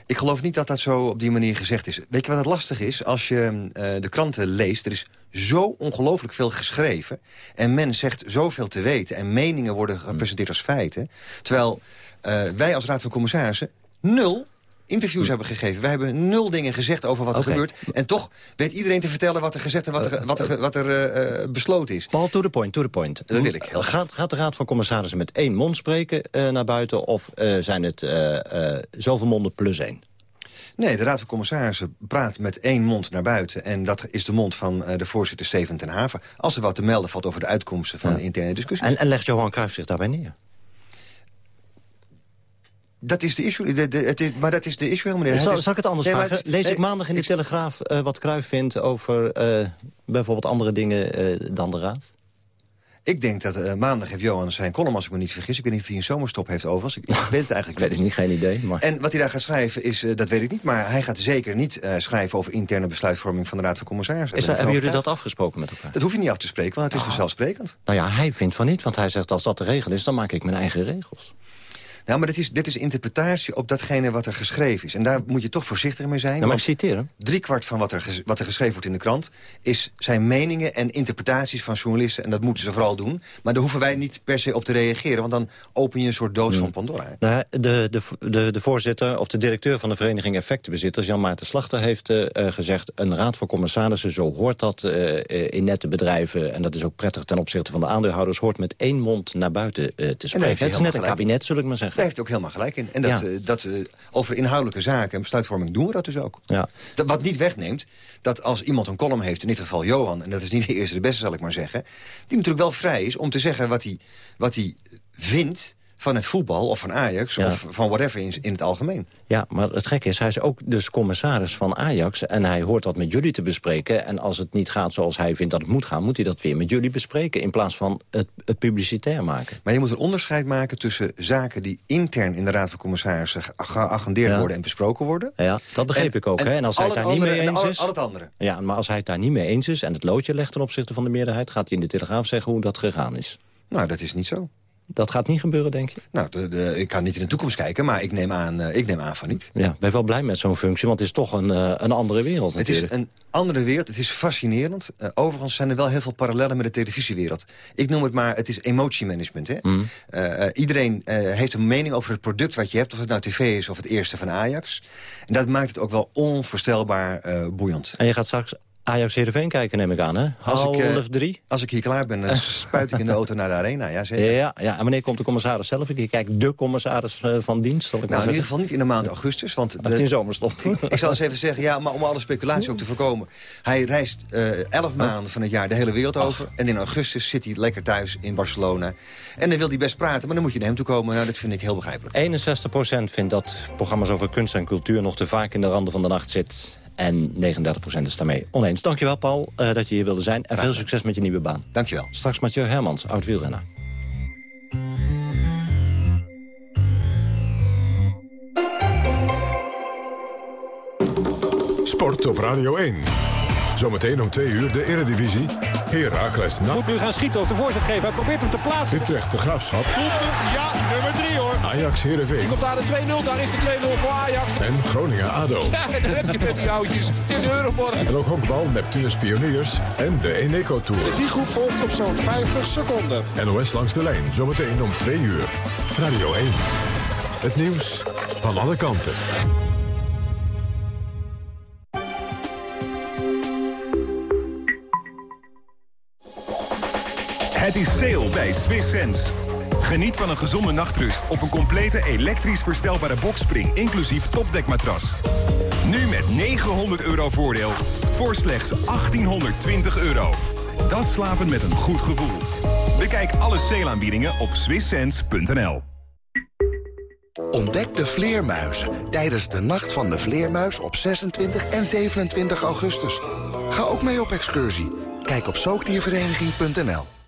Ik geloof niet dat dat zo op die manier gezegd is. Weet je wat het lastig is? Als je de kranten leest, er is zo ongelooflijk veel geschreven... en men zegt zoveel te weten... en meningen worden gepresenteerd als feiten... terwijl wij als Raad van Commissarissen nul interviews hebben gegeven. Wij hebben nul dingen gezegd over wat er gebeurt. En toch weet iedereen te vertellen wat er gezegd en wat er, wat er, wat er uh, besloten is. Paul, to the point, to the point. Dat wil ik. Heel gaat, gaat de Raad van Commissarissen met één mond spreken uh, naar buiten... of uh, zijn het zoveel monden plus één? Nee, de Raad van Commissarissen praat met één mond naar buiten. En dat is de mond van de voorzitter Steven ten Haven. Als er wat te melden valt over de uitkomsten van de interne discussie. En, en legt Johan Cruijff zich daarbij neer? Dat is de issue. De, de, het is, maar dat is de issue helemaal niet. Zal, zal ik het anders nee, vragen? Lees ik maandag in de Telegraaf uh, wat Kruijf vindt over uh, bijvoorbeeld andere dingen uh, dan de Raad? Ik denk dat maandag heeft Johan zijn column, als ik me niet vergis. Ik weet niet of hij een zomerstop heeft overigens. Ik, ik weet het eigenlijk niet. Dat is niet geen idee. Maar... En wat hij daar gaat schrijven, is, dat weet ik niet. Maar hij gaat zeker niet schrijven over interne besluitvorming van de Raad van Commissarissen. Is dat, hebben jullie dat afgesproken met elkaar? Dat hoef je niet af te spreken, want het is oh. vanzelfsprekend. Nou ja, hij vindt van niet, want hij zegt als dat de regel is, dan maak ik mijn eigen regels. Nou, maar dit is, dit is interpretatie op datgene wat er geschreven is. En daar moet je toch voorzichtig mee zijn. Nou, maar ik citeer hem. Driekwart van wat er, wat er geschreven wordt in de krant... Is, zijn meningen en interpretaties van journalisten. En dat moeten ze vooral doen. Maar daar hoeven wij niet per se op te reageren. Want dan open je een soort doos van Pandora. Nou, de, de, de, de voorzitter of de directeur van de vereniging Effectenbezitters... Jan Maarten Slachter heeft uh, gezegd... een raad van commissarissen, zo hoort dat uh, in nette bedrijven... en dat is ook prettig ten opzichte van de aandeelhouders... hoort met één mond naar buiten te spreken. Het is net een kabinet, zul ik maar zeggen. Daar heeft ook helemaal gelijk in. En dat, dat over inhoudelijke zaken en besluitvorming doen we dat dus ook. Ja. Dat, wat niet wegneemt, dat als iemand een column heeft... in dit geval Johan, en dat is niet de eerste de beste, zal ik maar zeggen... die natuurlijk wel vrij is om te zeggen wat hij, wat hij vindt van het voetbal of van Ajax of van whatever in, in het algemeen. Ja, maar het gekke is, hij is ook dus commissaris van Ajax... en hij hoort dat met jullie te bespreken. En als het niet gaat zoals hij vindt dat het moet gaan... moet hij dat weer met jullie bespreken... in plaats van het, het publicitair maken. Maar je moet een onderscheid maken tussen zaken... die intern in de Raad van Commissarissen geagendeerd worden en besproken worden. Ja, dat begreep ik ook. En, hè? en als hij het daar niet mee eens is... Al het andere. Ja, maar als hij het daar niet mee eens is... en het loodje legt ten opzichte van de meerderheid... gaat hij in de Telegraaf zeggen hoe dat gegaan is. Nou, dat is niet zo. Dat gaat niet gebeuren, denk je? Nou, de, de, ik kan niet in de toekomst kijken, maar ik neem aan, uh, ik neem aan van niet. Ja, ben wel blij met zo'n functie, want het is toch een, uh, een andere wereld natuurlijk. Het is een andere wereld, het is fascinerend. Uh, overigens zijn er wel heel veel parallellen met de televisiewereld. Ik noem het maar, het is emotiemanagement. Hè? Mm. iedereen heeft een mening over het product wat je hebt, of het nou tv is of het eerste van Ajax. En dat maakt het ook wel onvoorstelbaar boeiend. En je gaat straks Ajax Heerenveen kijken, neem ik aan, hè? Als ik, uh, drie? Als ik hier klaar ben, dan *laughs* spuit ik in de auto naar de arena, ja zeker. Ja, ja. en wanneer komt de commissaris zelf? Ik kijk, de commissaris eh, van dienst, zal ik Nou, in ieder geval niet in de maand augustus, want... De, in zomerstop. *laughs* ik zal eens even zeggen, ja, maar om alle speculatie ook te voorkomen. Hij reist uh, elf maanden van het jaar de hele wereld over. En in augustus zit hij lekker thuis in Barcelona. En dan wil hij best praten, maar dan moet je naar hem toe komen. Nou, dat vind ik heel begrijpelijk. 61% vindt dat programma's over kunst en cultuur... nog te vaak in de randen van de nacht zit. En 39% is daarmee oneens. Dankjewel, Paul, uh, dat je hier wilde zijn. En veel succes met je nieuwe baan. Dankjewel. Straks Mathieu Hermans, oud-wielrenner. Sport op Radio 1. Zometeen om twee uur de Eredivisie. Heracles NAC. Moet nu gaan schieten of de voorzet geven. Hij probeert hem te plaatsen. Utrecht de Graafschap. ja, nummer 3 hoor. Ajax Heerenveen. komt daar de 2-0. Daar is de 2-0 voor Ajax. En Groningen ADO. *laughs* Ja, daar heb je met die oudjes in de Euroborg. En ook honkbal Neptunus Pioniers en de Eneco Tour. Die groep volgt op zo'n 50 seconden. NOS langs de lijn. Zometeen om 2 uur. Radio 1. Het nieuws van alle kanten. Het is sale bij Swiss Sense. Geniet van een gezonde nachtrust op een complete elektrisch verstelbare bokspring... inclusief topdekmatras. Nu met 900 euro voordeel voor slechts 1820 euro. Dat slapen met een goed gevoel. Bekijk alle sale-aanbiedingen op swisssense.nl. Ontdek de vleermuizen tijdens de Nacht van de Vleermuis op 26 en 27 augustus. Ga ook mee op excursie. Kijk op zoogdiervereniging.nl.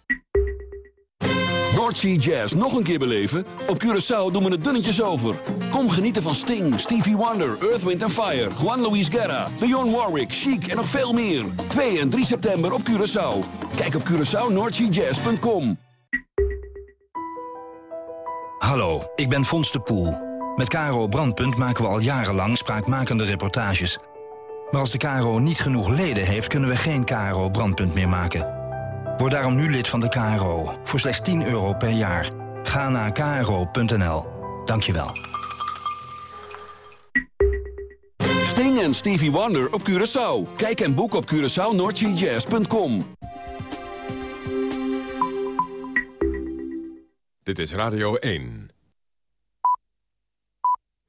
Noordsea Jazz nog een keer beleven? Op Curaçao doen we het dunnetjes over. Kom genieten van Sting, Stevie Wonder, Earth, Wind Fire... Juan Luis Guerra, Dionne Warwick, Chic en nog veel meer. 2 en 3 september op Curaçao. Kijk op CuraçaoNoordseaJazz.com. Hallo, ik ben Fons de Poel. Met Caro Brandpunt maken we al jarenlang spraakmakende reportages. Maar als de KRO niet genoeg leden heeft, kunnen we geen KRO Brandpunt meer maken. Word daarom nu lid van de KRO, voor slechts 10 euro per jaar. Ga naar kro.nl. Dankjewel. Sting en Stevie Wonder op Curaçao. Kijk en boek op CuraçaoNoordseaJazz.com. Dit is Radio 1.